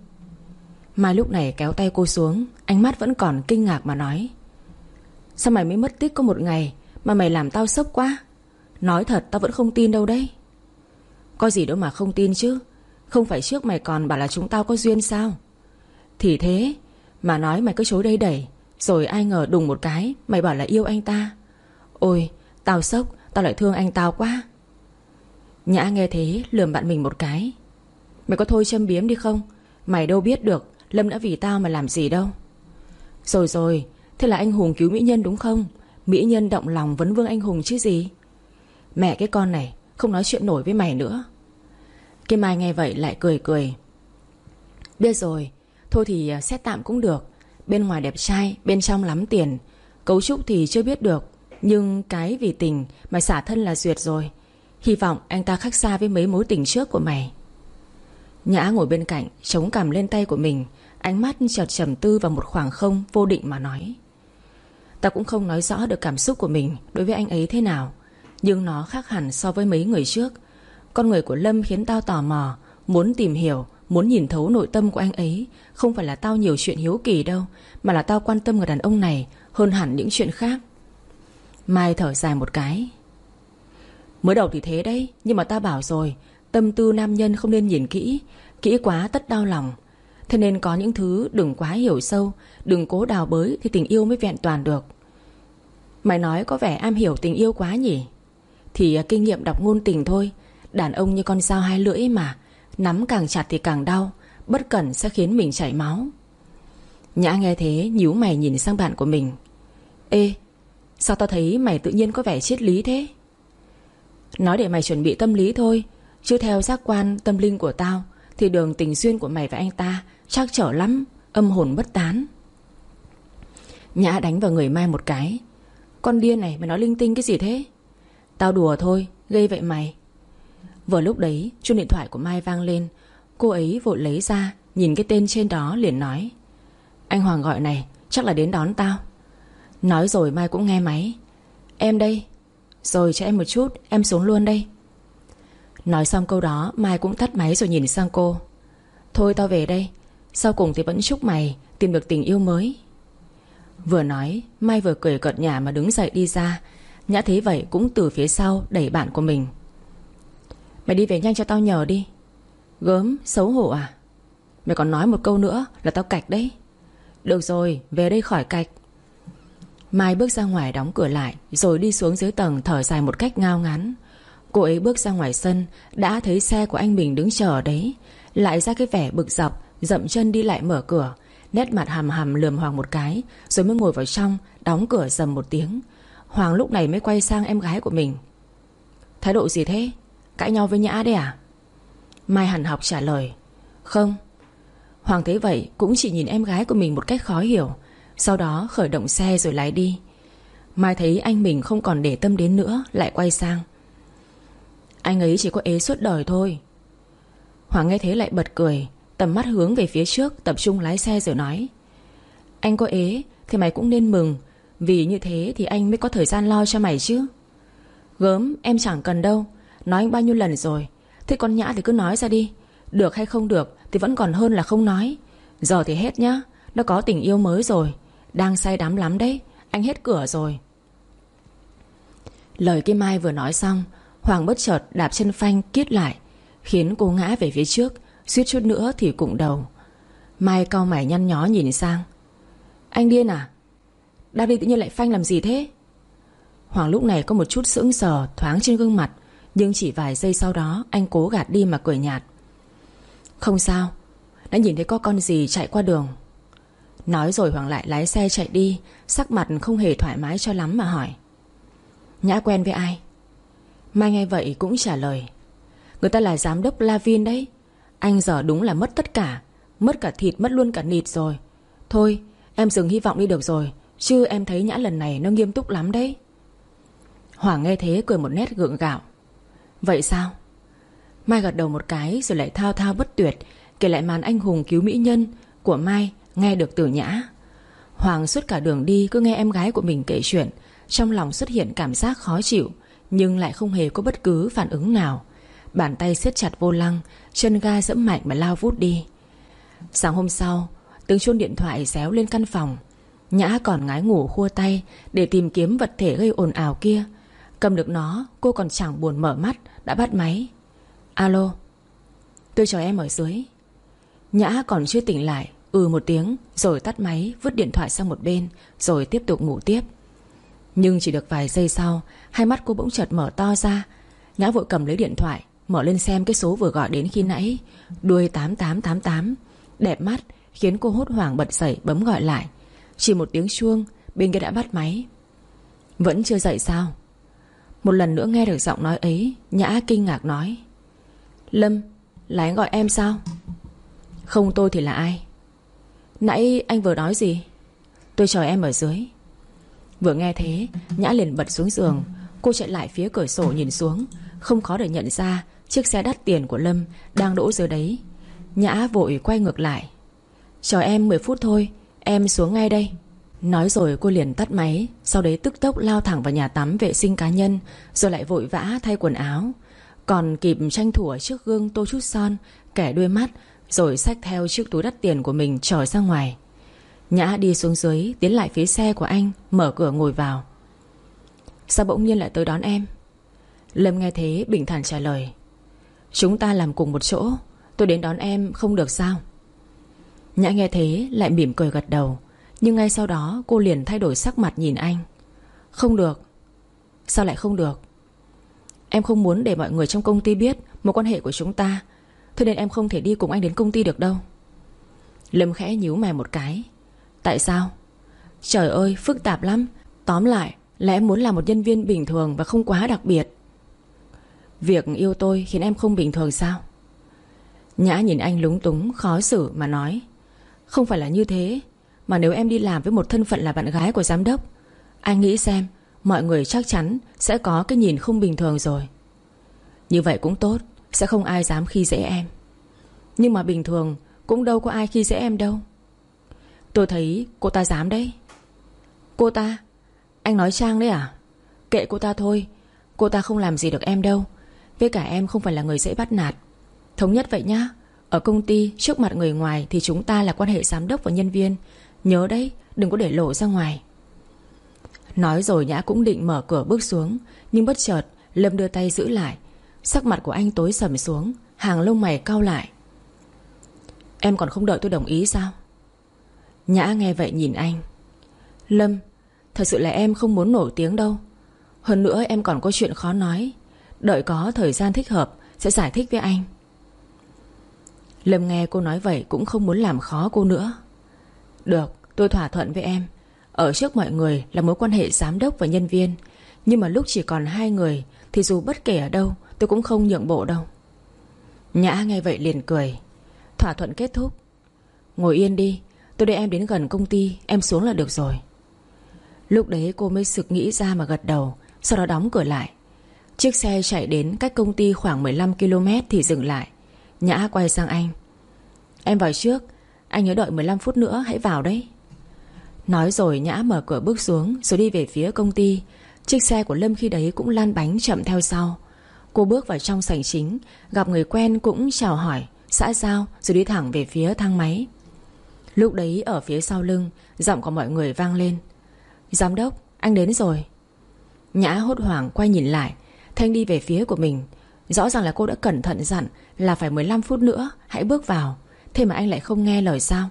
Mai lúc này kéo tay cô xuống, Ánh mắt vẫn còn kinh ngạc mà nói. Sao mày mới mất tích có một ngày Mà mày làm tao sốc quá? Nói thật, tao vẫn không tin đâu đấy. Có gì đâu mà không tin chứ. Không phải trước mày còn bảo là chúng tao có duyên sao? Thì thế, Mà nói mày cứ chối đây đẩy, Rồi ai ngờ đùng một cái, Mày bảo là yêu anh ta. Ôi, tao sốc, Tao lại thương anh tao quá. Nhã nghe thế, lườm bạn mình một cái. Mày có thôi châm biếm đi không? Mày đâu biết được Lâm đã vì tao mà làm gì đâu. Rồi rồi Thế là anh Hùng cứu Mỹ Nhân đúng không? Mỹ Nhân động lòng vấn vương anh Hùng chứ gì? Mẹ cái con này, Không nói chuyện nổi với mày nữa. Kim Mai nghe vậy lại cười cười. Biết rồi, Thôi thì à, xét tạm cũng được. Bên ngoài đẹp trai, Bên trong lắm tiền. Cấu trúc thì chưa biết được, Nhưng cái vì tình Mày xả thân là duyệt rồi. Hy vọng anh ta khác xa với mấy mối tình trước của mày. Nhã ngồi bên cạnh, Chống cằm lên tay của mình, Ánh mắt chợt trầm tư vào một khoảng không Vô định mà nói. Ta cũng không nói rõ được cảm xúc của mình Đối với anh ấy thế nào, Nhưng nó khác hẳn so với mấy người trước. Con người của Lâm khiến tao tò mò, Muốn tìm hiểu, Muốn nhìn thấu nội tâm của anh ấy. Không phải là tao nhiều chuyện hiếu kỳ đâu, Mà là tao quan tâm người đàn ông này Hơn hẳn những chuyện khác. Mai thở dài một cái. Mới đầu thì thế đấy, Nhưng mà ta bảo rồi, Tâm tư nam nhân không nên nhìn kỹ Kỹ quá tất đau lòng. Thế nên có những thứ đừng quá hiểu sâu, Đừng cố đào bới thì tình yêu mới vẹn toàn được. Mày nói có vẻ am hiểu tình yêu quá nhỉ? Thì à, kinh nghiệm đọc ngôn tình thôi, Đàn ông như con dao hai lưỡi mà, Nắm càng chặt thì càng đau, Bất cẩn sẽ khiến mình chảy máu. Nhã nghe thế, nhíu mày nhìn sang bạn của mình. Ê, Sao tao thấy mày tự nhiên có vẻ triết lý thế? Nói để mày chuẩn bị tâm lý thôi, Chứ theo giác quan tâm linh của tao, Thì đường tình duyên của mày và anh ta Chắc trở lắm, Âm hồn bất tán. Nhã đánh vào người Mai một cái. Con điên này mày nói linh tinh cái gì thế? Tao đùa thôi Gây vậy mày. Vừa lúc đấy, chuông điện thoại của Mai vang lên. Cô ấy vội lấy ra, Nhìn cái tên trên đó liền nói, Anh Hoàng gọi này, Chắc là đến đón tao. Nói rồi Mai cũng nghe máy, Em đây, Rồi cho em một chút, Em xuống luôn đây. Nói xong câu đó, Mai cũng tắt máy rồi nhìn sang cô, Thôi tao về đây sau cùng thì vẫn chúc mày, Tìm được tình yêu mới. Vừa nói, Mai vừa cười cợt nhà mà đứng dậy đi ra. Nhã thấy vậy cũng từ phía sau đẩy bạn của mình. Mày đi về nhanh cho tao nhờ đi. Gớm, xấu hổ à? Mày còn nói một câu nữa là tao cạch đấy. Được rồi, về đây khỏi cạch. Mai bước ra ngoài đóng cửa lại, Rồi đi xuống dưới tầng thở dài một cách ngao ngán. Cô ấy bước ra ngoài sân, Đã thấy xe của anh mình đứng chờ ở đấy, Lại ra cái vẻ bực dọc Dậm chân đi lại mở cửa, Nét mặt hàm hàm lườm Hoàng một cái, Rồi mới ngồi vào trong, Đóng cửa dầm một tiếng. Hoàng lúc này mới quay sang em gái của mình. Thái độ gì thế? Cãi nhau với Nhã đấy à? Mai hẳn học trả lời, Không. Hoàng thấy vậy cũng chỉ nhìn em gái của mình một cách khó hiểu, Sau đó khởi động xe rồi lái đi. Mai thấy anh mình không còn để tâm đến nữa, Lại quay sang. Anh ấy chỉ có ế suốt đời thôi. Hoàng nghe thế lại bật cười Tầm mắt hướng về phía trước, Tập trung lái xe rồi nói. Anh có ế, thì mày cũng nên mừng. Vì như thế thì anh mới có thời gian lo cho mày chứ. Gớm, em chẳng cần đâu. Nói anh bao nhiêu lần rồi. Thế con Nhã thì cứ nói ra đi. Được hay không được thì vẫn còn hơn là không nói. Giờ thì hết nhá. Nó có tình yêu mới rồi. Đang say đắm lắm đấy. Anh hết cửa rồi. Lời cái Mai vừa nói xong, Hoàng bất chợt đạp chân phanh kiết lại, Khiến cô ngã về phía trước suýt chút nữa thì cụng đầu. Mai cau mày nhăn nhó nhìn sang. Anh điên à? Đang đi tự nhiên lại phanh làm gì thế? Hoàng lúc này có một chút sững sờ, Thoáng trên gương mặt, Nhưng chỉ vài giây sau đó Anh cố gạt đi mà cười nhạt. Không sao, Đã nhìn thấy có con gì chạy qua đường. Nói rồi Hoàng lại lái xe chạy đi, Sắc mặt không hề thoải mái cho lắm mà hỏi. Nhã quen với ai? Mai nghe vậy cũng trả lời. Người ta là giám đốc Lavin đấy. Anh giờ đúng là mất tất cả, Mất cả thịt, mất luôn cả nịt rồi. Thôi, em dừng hy vọng đi được rồi, Chứ em thấy Nhã lần này nó nghiêm túc lắm đấy. Hoàng nghe thế cười một nét gượng gạo. Vậy sao? Mai gật đầu một cái rồi lại thao thao bất tuyệt, Kể lại màn anh hùng cứu mỹ nhân Của Mai nghe được từ nhã. Hoàng suốt cả đường đi cứ nghe em gái của mình kể chuyện, Trong lòng xuất hiện cảm giác khó chịu, Nhưng lại không hề có bất cứ phản ứng nào. Bàn tay siết chặt vô lăng, Chân ga dẫm mạnh mà lao vút đi. Sáng hôm sau, Tiếng chuông điện thoại réo lên căn phòng. Nhã còn ngái ngủ khua tay Để tìm kiếm vật thể gây ồn ào kia. Cầm được nó, cô còn chẳng buồn mở mắt, Đã bắt máy. Alo, Tôi chờ em ở dưới. Nhã còn chưa tỉnh lại Ừ một tiếng, Rồi tắt máy, Vứt điện thoại sang một bên, Rồi tiếp tục ngủ tiếp. Nhưng chỉ được vài giây sau, Hai mắt cô bỗng chợt mở to ra. Nhã vội cầm lấy điện thoại Mở lên xem cái số vừa gọi đến khi nãy. Đuôi 8888 Đẹp mắt, Khiến cô hốt hoảng bật dậy bấm gọi lại. Chỉ một tiếng chuông, Bên kia đã bắt máy. Vẫn chưa dậy sao? Một lần nữa nghe được giọng nói ấy, Nhã kinh ngạc nói. Lâm, Là anh gọi em sao? Không, tôi thì là ai? Nãy anh vừa nói gì? Tôi chờ em ở dưới. Vừa nghe thế, Nhã liền bật xuống giường. Cô chạy lại phía cửa sổ nhìn xuống. Không khó để nhận ra Chiếc xe đắt tiền của Lâm Đang đỗ dưới đấy. Nhã vội quay ngược lại. Chờ em 10 phút thôi, Em xuống ngay đây. Nói rồi cô liền tắt máy, Sau đấy tức tốc lao thẳng vào nhà tắm vệ sinh cá nhân, Rồi lại vội vã thay quần áo. Còn kịp tranh thủ ở trước gương tô chút son, Kẻ đuôi mắt, Rồi xách theo chiếc túi đắt tiền của mình trở ra ngoài. Nhã đi xuống dưới, Tiến lại phía xe của anh, Mở cửa ngồi vào. Sao bỗng nhiên lại tới đón em? Lâm nghe thế bình thản trả lời. Chúng ta làm cùng một chỗ. Tôi đến đón em không được sao? Nhã nghe thế lại mỉm cười gật đầu. Nhưng ngay sau đó, cô liền thay đổi sắc mặt nhìn anh. Không được. Sao lại không được? Em không muốn để mọi người trong công ty biết mối quan hệ của chúng ta. Thế nên em không thể đi cùng anh đến công ty được đâu. Lâm khẽ nhíu mày một cái. Tại sao? Trời ơi, phức tạp lắm. Tóm lại là em muốn là một nhân viên bình thường Và không quá đặc biệt. Việc yêu tôi khiến em không bình thường sao? Nhã nhìn anh lúng túng, Khó xử mà nói. Không phải là như thế, Mà nếu em đi làm với một thân phận là bạn gái của giám đốc, Anh nghĩ xem, Mọi người chắc chắn sẽ có cái nhìn không bình thường rồi. Như vậy cũng tốt, Sẽ không ai dám khi dễ em. Nhưng mà bình thường, Cũng đâu có ai khi dễ em đâu. Tôi thấy cô ta dám đấy. Cô ta, Anh nói Trang đấy à? Kệ cô ta thôi, Cô ta không làm gì được em đâu. Với cả em không phải là người dễ bắt nạt. Thống nhất vậy nhá, Ở công ty, trước mặt người ngoài Thì chúng ta là quan hệ giám đốc và nhân viên. Nhớ đấy, đừng có để lộ ra ngoài. Nói rồi Nhã cũng định mở cửa bước xuống, Nhưng bất chợt, Lâm đưa tay giữ lại. Sắc mặt của anh tối sầm xuống, Hàng lông mày cau lại. Em còn không đợi tôi đồng ý sao? Nhã nghe vậy nhìn anh. Lâm, Thật sự là em không muốn nổi tiếng đâu. Hơn nữa em còn có chuyện khó nói. Đợi có thời gian thích hợp, Sẽ giải thích với anh. Lâm nghe cô nói vậy Cũng không muốn làm khó cô nữa. Được, tôi thỏa thuận với em. Ở trước mọi người là mối quan hệ giám đốc và nhân viên. Nhưng mà lúc chỉ còn hai người, Thì dù bất kể ở đâu, Tôi cũng không nhượng bộ đâu. Nhã nghe vậy liền cười. Thỏa thuận kết thúc. Ngồi yên đi, Tôi đưa em đến gần công ty, Em xuống là được rồi. Lúc đấy cô mới sực nghĩ ra mà gật đầu, Sau đó đóng cửa lại. Chiếc xe chạy đến cách công ty khoảng 15 km thì dừng lại. Nhã quay sang anh. Em vào trước, Anh nhớ đợi 15 phút nữa, hãy vào đấy. Nói rồi Nhã mở cửa bước xuống Rồi đi về phía công ty. Chiếc xe của Lâm khi đấy cũng lan bánh chậm theo sau. Cô bước vào trong sảnh chính, Gặp người quen cũng chào hỏi, Xã giao rồi đi thẳng về phía thang máy. Lúc đấy ở phía sau lưng, Giọng của mọi người vang lên. Giám đốc, anh đến rồi. Nhã hốt hoảng quay nhìn lại Thanh đi về phía của mình. Rõ ràng là cô đã cẩn thận dặn Là phải 15 phút nữa, hãy bước vào. Thế mà anh lại không nghe lời sao?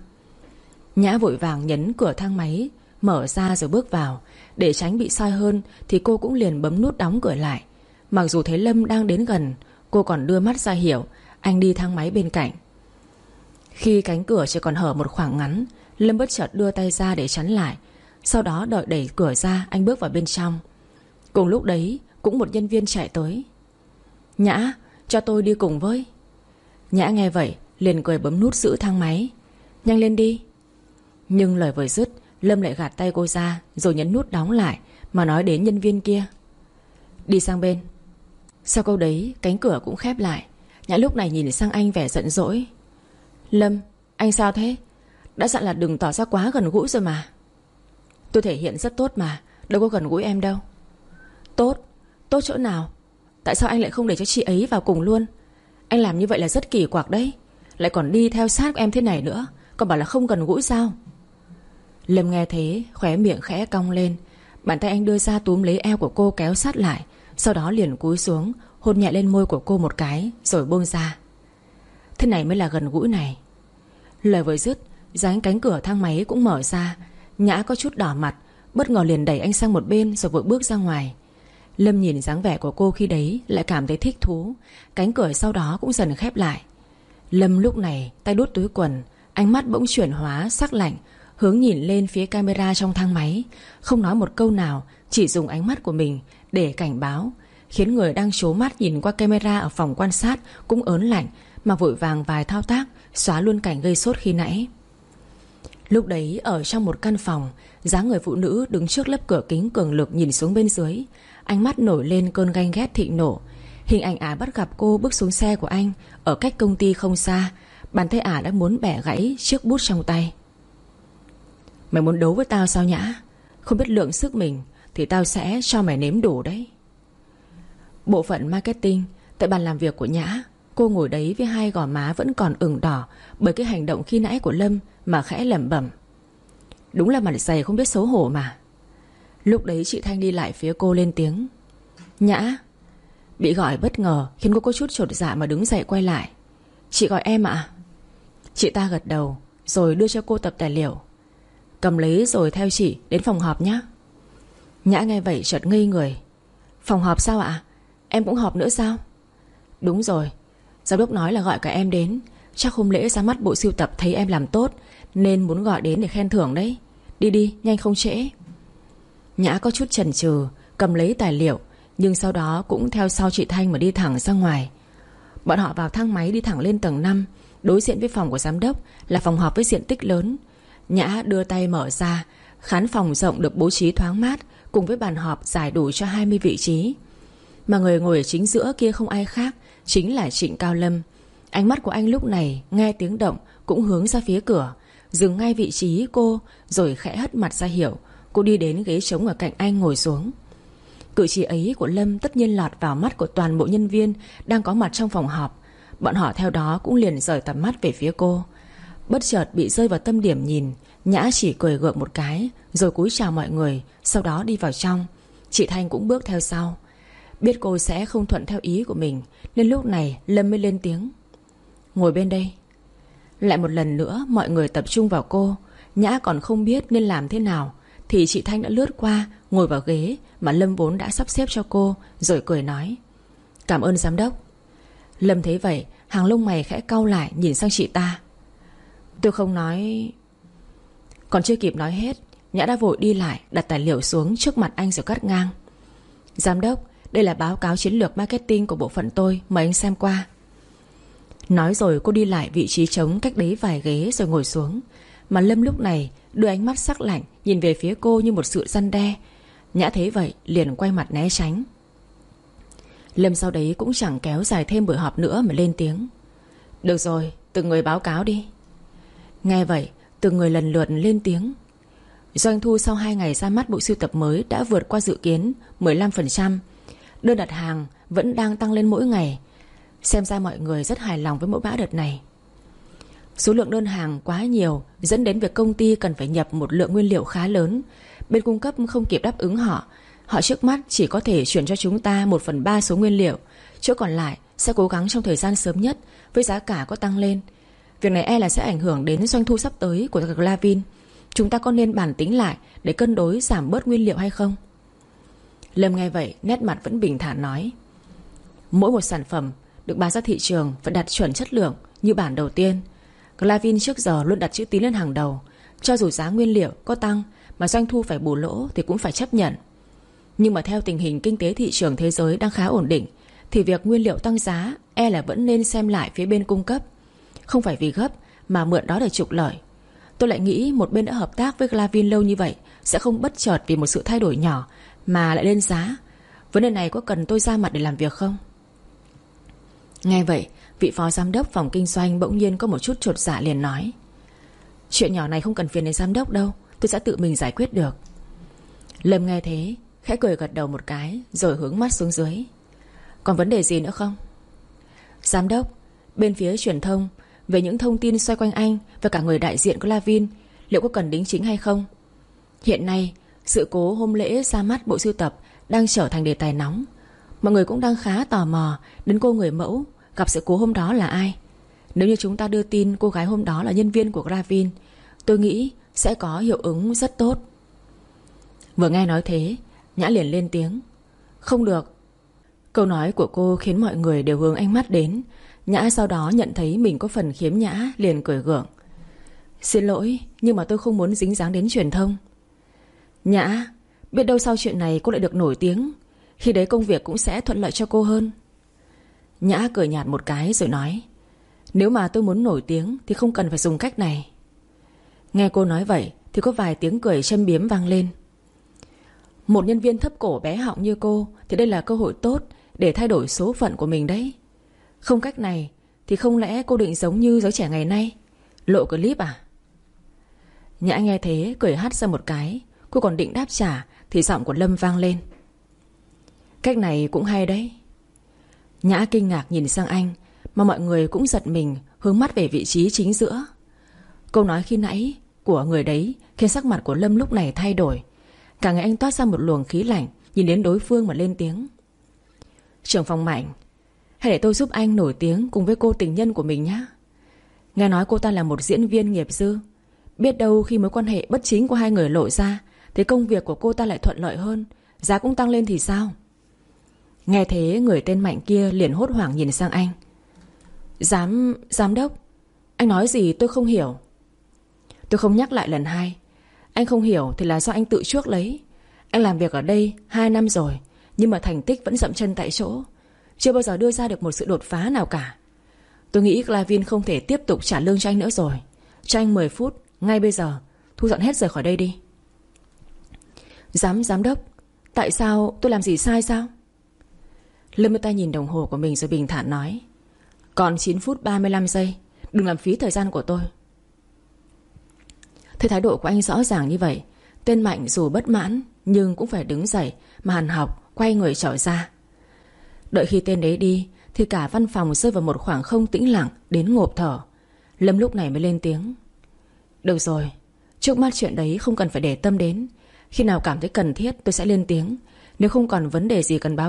Nhã vội vàng nhấn cửa thang máy, Mở ra rồi bước vào. Để tránh bị soi hơn Thì cô cũng liền bấm nút đóng cửa lại. Mặc dù thấy Lâm đang đến gần, Cô còn đưa mắt ra hiểu Anh đi thang máy bên cạnh. Khi cánh cửa chỉ còn hở một khoảng ngắn, Lâm bất chợt đưa tay ra để chắn lại. Sau đó đợi đẩy cửa ra, Anh bước vào bên trong. Cùng lúc đấy cũng một nhân viên chạy tới. Nhã, cho tôi đi cùng với. Nhã nghe vậy, Liền cười bấm nút giữ thang máy. Nhanh lên đi. Nhưng lời vừa dứt, Lâm lại gạt tay cô ra, Rồi nhấn nút đóng lại, Mà nói đến nhân viên kia. Đi sang bên. Sau câu đấy, cánh cửa cũng khép lại. Nhã lúc này nhìn sang anh vẻ giận dỗi. Lâm, anh sao thế? Đã dặn là đừng tỏ ra quá gần gũi rồi mà. Tôi thể hiện rất tốt mà, Đâu có gần gũi em đâu. Tốt Tốt chỗ nào? Tại sao anh lại không để cho chị ấy vào cùng luôn? Anh làm như vậy là rất kỳ quặc đấy. Lại còn đi theo sát em thế này nữa, Còn bảo là không gần gũi sao? Lâm nghe thế, khóe miệng khẽ cong lên. Bàn tay anh đưa ra túm lấy eo của cô kéo sát lại. Sau đó liền cúi xuống, Hôn nhẹ lên môi của cô một cái, Rồi buông ra. Thế này mới là gần gũi này. Lời vừa dứt, dáng cánh cửa thang máy cũng mở ra. Nhã có chút đỏ mặt, Bất ngờ liền đẩy anh sang một bên Rồi vội bước ra ngoài. Lâm nhìn dáng vẻ của cô khi đấy Lại cảm thấy thích thú. Cánh cửa sau đó cũng dần khép lại. Lâm lúc này tay đút túi quần, Ánh mắt bỗng chuyển hóa, sắc lạnh, Hướng nhìn lên phía camera trong thang máy. Không nói một câu nào, Chỉ dùng ánh mắt của mình để cảnh báo, Khiến người đang chố mắt nhìn qua camera Ở phòng quan sát cũng ớn lạnh Mà vội vàng vài thao tác, Xóa luôn cảnh gây sốt khi nãy. Lúc đấy, ở trong một căn phòng, dáng người phụ nữ đứng trước lớp cửa kính cường lực nhìn xuống bên dưới Ánh mắt nổi lên cơn ganh ghét thịnh nộ. Hình ảnh ả bắt gặp cô bước xuống xe của anh, Ở cách công ty không xa. Bàn tay ả đã muốn bẻ gãy chiếc bút trong tay. Mày muốn đấu với tao sao nhã? Không biết lượng sức mình Thì tao sẽ cho mày nếm đủ đấy. Bộ phận marketing, Tại bàn làm việc của Nhã, Cô ngồi đấy với hai gò má vẫn còn ửng đỏ Bởi cái hành động khi nãy của Lâm Mà khẽ lẩm bẩm. Đúng là mặt dày không biết xấu hổ mà. Lúc đấy chị Thanh đi lại phía cô lên tiếng. Nhã, Bị gọi bất ngờ khiến cô có chút trột dạ mà đứng dậy quay lại. Chị gọi em ạ. Chị ta gật đầu, Rồi đưa cho cô tập tài liệu. Cầm lấy rồi theo chị đến phòng họp nhé Nhã nghe vậy chợt ngây người. Phòng họp sao ạ? Em cũng họp nữa sao? Đúng rồi, Giám đốc nói là gọi cả em đến. Chắc hôm lễ ra mắt bộ siêu tập thấy em làm tốt, Nên muốn gọi đến để khen thưởng đấy. Đi đi, nhanh không trễ. Nhã có chút chần chừ, Cầm lấy tài liệu, Nhưng sau đó cũng theo sau chị Thanh mà đi thẳng ra ngoài. Bọn họ vào thang máy đi thẳng lên tầng 5 Đối diện với phòng của giám đốc Là phòng họp với diện tích lớn. Nhã đưa tay mở ra, Khán phòng rộng được bố trí thoáng mát, Cùng với bàn họp giải đủ cho 20 vị trí. Mà người ngồi ở chính giữa kia không ai khác, Chính là Trịnh Cao Lâm. Ánh mắt của anh lúc này nghe tiếng động Cũng hướng ra phía cửa, Dừng ngay vị trí cô, Rồi khẽ hất mặt ra hiểu. Cô đi đến ghế trống ở cạnh anh ngồi xuống. Cử chỉ ấy của Lâm tất nhiên lọt vào mắt của toàn bộ nhân viên Đang có mặt trong phòng họp. Bọn họ theo đó cũng liền rời tầm mắt về phía cô. Bất chợt bị rơi vào tâm điểm nhìn, Nhã chỉ cười gượng một cái, Rồi cúi chào mọi người, Sau đó đi vào trong. Chị Thanh cũng bước theo sau. Biết cô sẽ không thuận theo ý của mình, Nên lúc này Lâm mới lên tiếng. Ngồi bên đây. Lại một lần nữa, mọi người tập trung vào cô. Nhã còn không biết nên làm thế nào thì chị Thanh đã lướt qua, Ngồi vào ghế mà Lâm vốn đã sắp xếp cho cô, Rồi cười nói. Cảm ơn giám đốc. Lâm thấy vậy, Hàng lông mày khẽ cau lại nhìn sang chị ta. Tôi không nói Còn chưa kịp nói hết, Nhã đã vội đi lại đặt tài liệu xuống trước mặt anh rồi cắt ngang. Giám đốc, Đây là báo cáo chiến lược marketing của bộ phận tôi, Mời anh xem qua. Nói rồi cô đi lại vị trí trống cách đấy vài ghế rồi ngồi xuống. Mà Lâm lúc này đưa ánh mắt sắc lạnh Nhìn về phía cô như một sự răn đe. Nhã thấy vậy, liền quay mặt né tránh. Lâm sau đấy cũng chẳng kéo dài thêm buổi họp nữa mà lên tiếng. Được rồi, Từng người báo cáo đi. Nghe vậy, Từng người lần lượt lên tiếng. Doanh thu sau 2 ngày ra mắt bộ sưu tập mới Đã vượt qua dự kiến 15% Đơn đặt hàng vẫn đang tăng lên mỗi ngày. Xem ra mọi người rất hài lòng với mẫu mã đợt này. Số lượng đơn hàng quá nhiều Dẫn đến việc công ty cần phải nhập một lượng nguyên liệu khá lớn. Bên cung cấp không kịp đáp ứng họ Họ trước mắt chỉ có thể chuyển cho chúng ta 1 phần 3 số nguyên liệu. Chỗ còn lại sẽ cố gắng trong thời gian sớm nhất Với giá cả có tăng lên. Việc này e là sẽ ảnh hưởng đến doanh thu sắp tới của Glavin Chúng ta có nên bản tính lại Để cân đối giảm bớt nguyên liệu hay không? Lâm nghe vậy, Nét mặt vẫn bình thản nói, Mỗi một sản phẩm được bán ra thị trường Phải đạt chuẩn chất lượng như bản đầu tiên. Glavin trước giờ luôn đặt chữ tín lên hàng đầu. Cho dù giá nguyên liệu có tăng, Mà doanh thu phải bù lỗ thì cũng phải chấp nhận. Nhưng mà theo tình hình kinh tế thị trường thế giới đang khá ổn định, Thì việc nguyên liệu tăng giá E là vẫn nên xem lại phía bên cung cấp. Không phải vì gấp, Mà mượn đó để trục lợi. Tôi lại nghĩ một bên đã hợp tác với Glavin lâu như vậy Sẽ không bất chợt vì một sự thay đổi nhỏ Mà lại lên giá. Vấn đề này có cần tôi ra mặt để làm việc không? Nghe vậy Vị phó giám đốc phòng kinh doanh bỗng nhiên có một chút trột dạ liền nói, Chuyện nhỏ này không cần phiền đến giám đốc đâu, Tôi sẽ tự mình giải quyết được. Lâm nghe thế, Khẽ cười gật đầu một cái, Rồi hướng mắt xuống dưới. Còn vấn đề gì nữa không? Giám đốc, Bên phía truyền thông, Về những thông tin xoay quanh anh Và cả người đại diện của Lavin, Liệu có cần đính chính hay không? Hiện nay, Sự cố hôm lễ ra mắt bộ sưu tập Đang trở thành đề tài nóng. Mọi người cũng đang khá tò mò Đến cô người mẫu Gặp sự cố hôm đó là ai? Nếu như chúng ta đưa tin cô gái hôm đó là nhân viên của Gravin, Tôi nghĩ sẽ có hiệu ứng rất tốt. Vừa nghe nói thế, Nhã liền lên tiếng. Không được. Câu nói của cô khiến mọi người đều hướng ánh mắt đến. Nhã sau đó nhận thấy mình có phần khiếm nhã, Liền cười gượng. Xin lỗi, nhưng mà tôi không muốn dính dáng đến truyền thông. Nhã, Biết đâu sau chuyện này cô lại được nổi tiếng. Khi đấy công việc cũng sẽ thuận lợi cho cô hơn. Nhã cười nhạt một cái rồi nói, Nếu mà tôi muốn nổi tiếng Thì không cần phải dùng cách này. Nghe cô nói vậy Thì có vài tiếng cười châm biếm vang lên. Một nhân viên thấp cổ bé họng như cô Thì đây là cơ hội tốt Để thay đổi số phận của mình đấy. Không cách này Thì không lẽ cô định giống như giới trẻ ngày nay? Lộ clip à? Nhã nghe thế cười hắt ra một cái, Cô còn định đáp trả Thì giọng của Lâm vang lên. Cách này cũng hay đấy. Nhã kinh ngạc nhìn sang anh, Mà mọi người cũng giật mình, Hướng mắt về vị trí chính giữa. Câu nói khi nãy của người đấy Khiến sắc mặt của Lâm lúc này thay đổi. Cả người anh toát ra một luồng khí lạnh, Nhìn đến đối phương mà lên tiếng. Trưởng phòng mạnh, Hãy để tôi giúp anh nổi tiếng Cùng với cô tình nhân của mình nhé Nghe nói cô ta là một diễn viên nghiệp dư, Biết đâu khi mối quan hệ bất chính của hai người lộ ra, Thì công việc của cô ta lại thuận lợi hơn, Giá cũng tăng lên thì sao? Nghe thế, người tên Mạnh kia liền hốt hoảng nhìn sang anh. Giám... giám đốc, Anh nói gì tôi không hiểu. Tôi không nhắc lại lần hai. Anh không hiểu thì là do anh tự chuốc lấy. Anh làm việc ở đây 2 năm rồi, Nhưng mà thành tích vẫn dậm chân tại chỗ. Chưa bao giờ đưa ra được một sự đột phá nào cả. Tôi nghĩ Clavin không thể tiếp tục trả lương cho anh nữa rồi. Cho anh 10 phút, Ngay bây giờ, Thu dọn hết rời khỏi đây đi. Giám giám đốc, Tại sao tôi làm gì sai sao? Lâm đưa tay nhìn đồng hồ của mình rồi bình thản nói, Còn 9 phút 35 giây, Đừng làm phí thời gian của tôi. Thấy thái độ của anh rõ ràng như vậy, Tên Mạnh dù bất mãn Nhưng cũng phải đứng dậy Mà hàn học, quay người trở ra. Đợi khi tên đấy đi Thì cả văn phòng rơi vào một khoảng không tĩnh lặng Đến ngộp thở. Lâm lúc này mới lên tiếng, Được rồi, Trước mắt chuyện đấy không cần phải để tâm đến. Khi nào cảm thấy cần thiết tôi sẽ lên tiếng, Nếu không còn vấn đề gì cần báo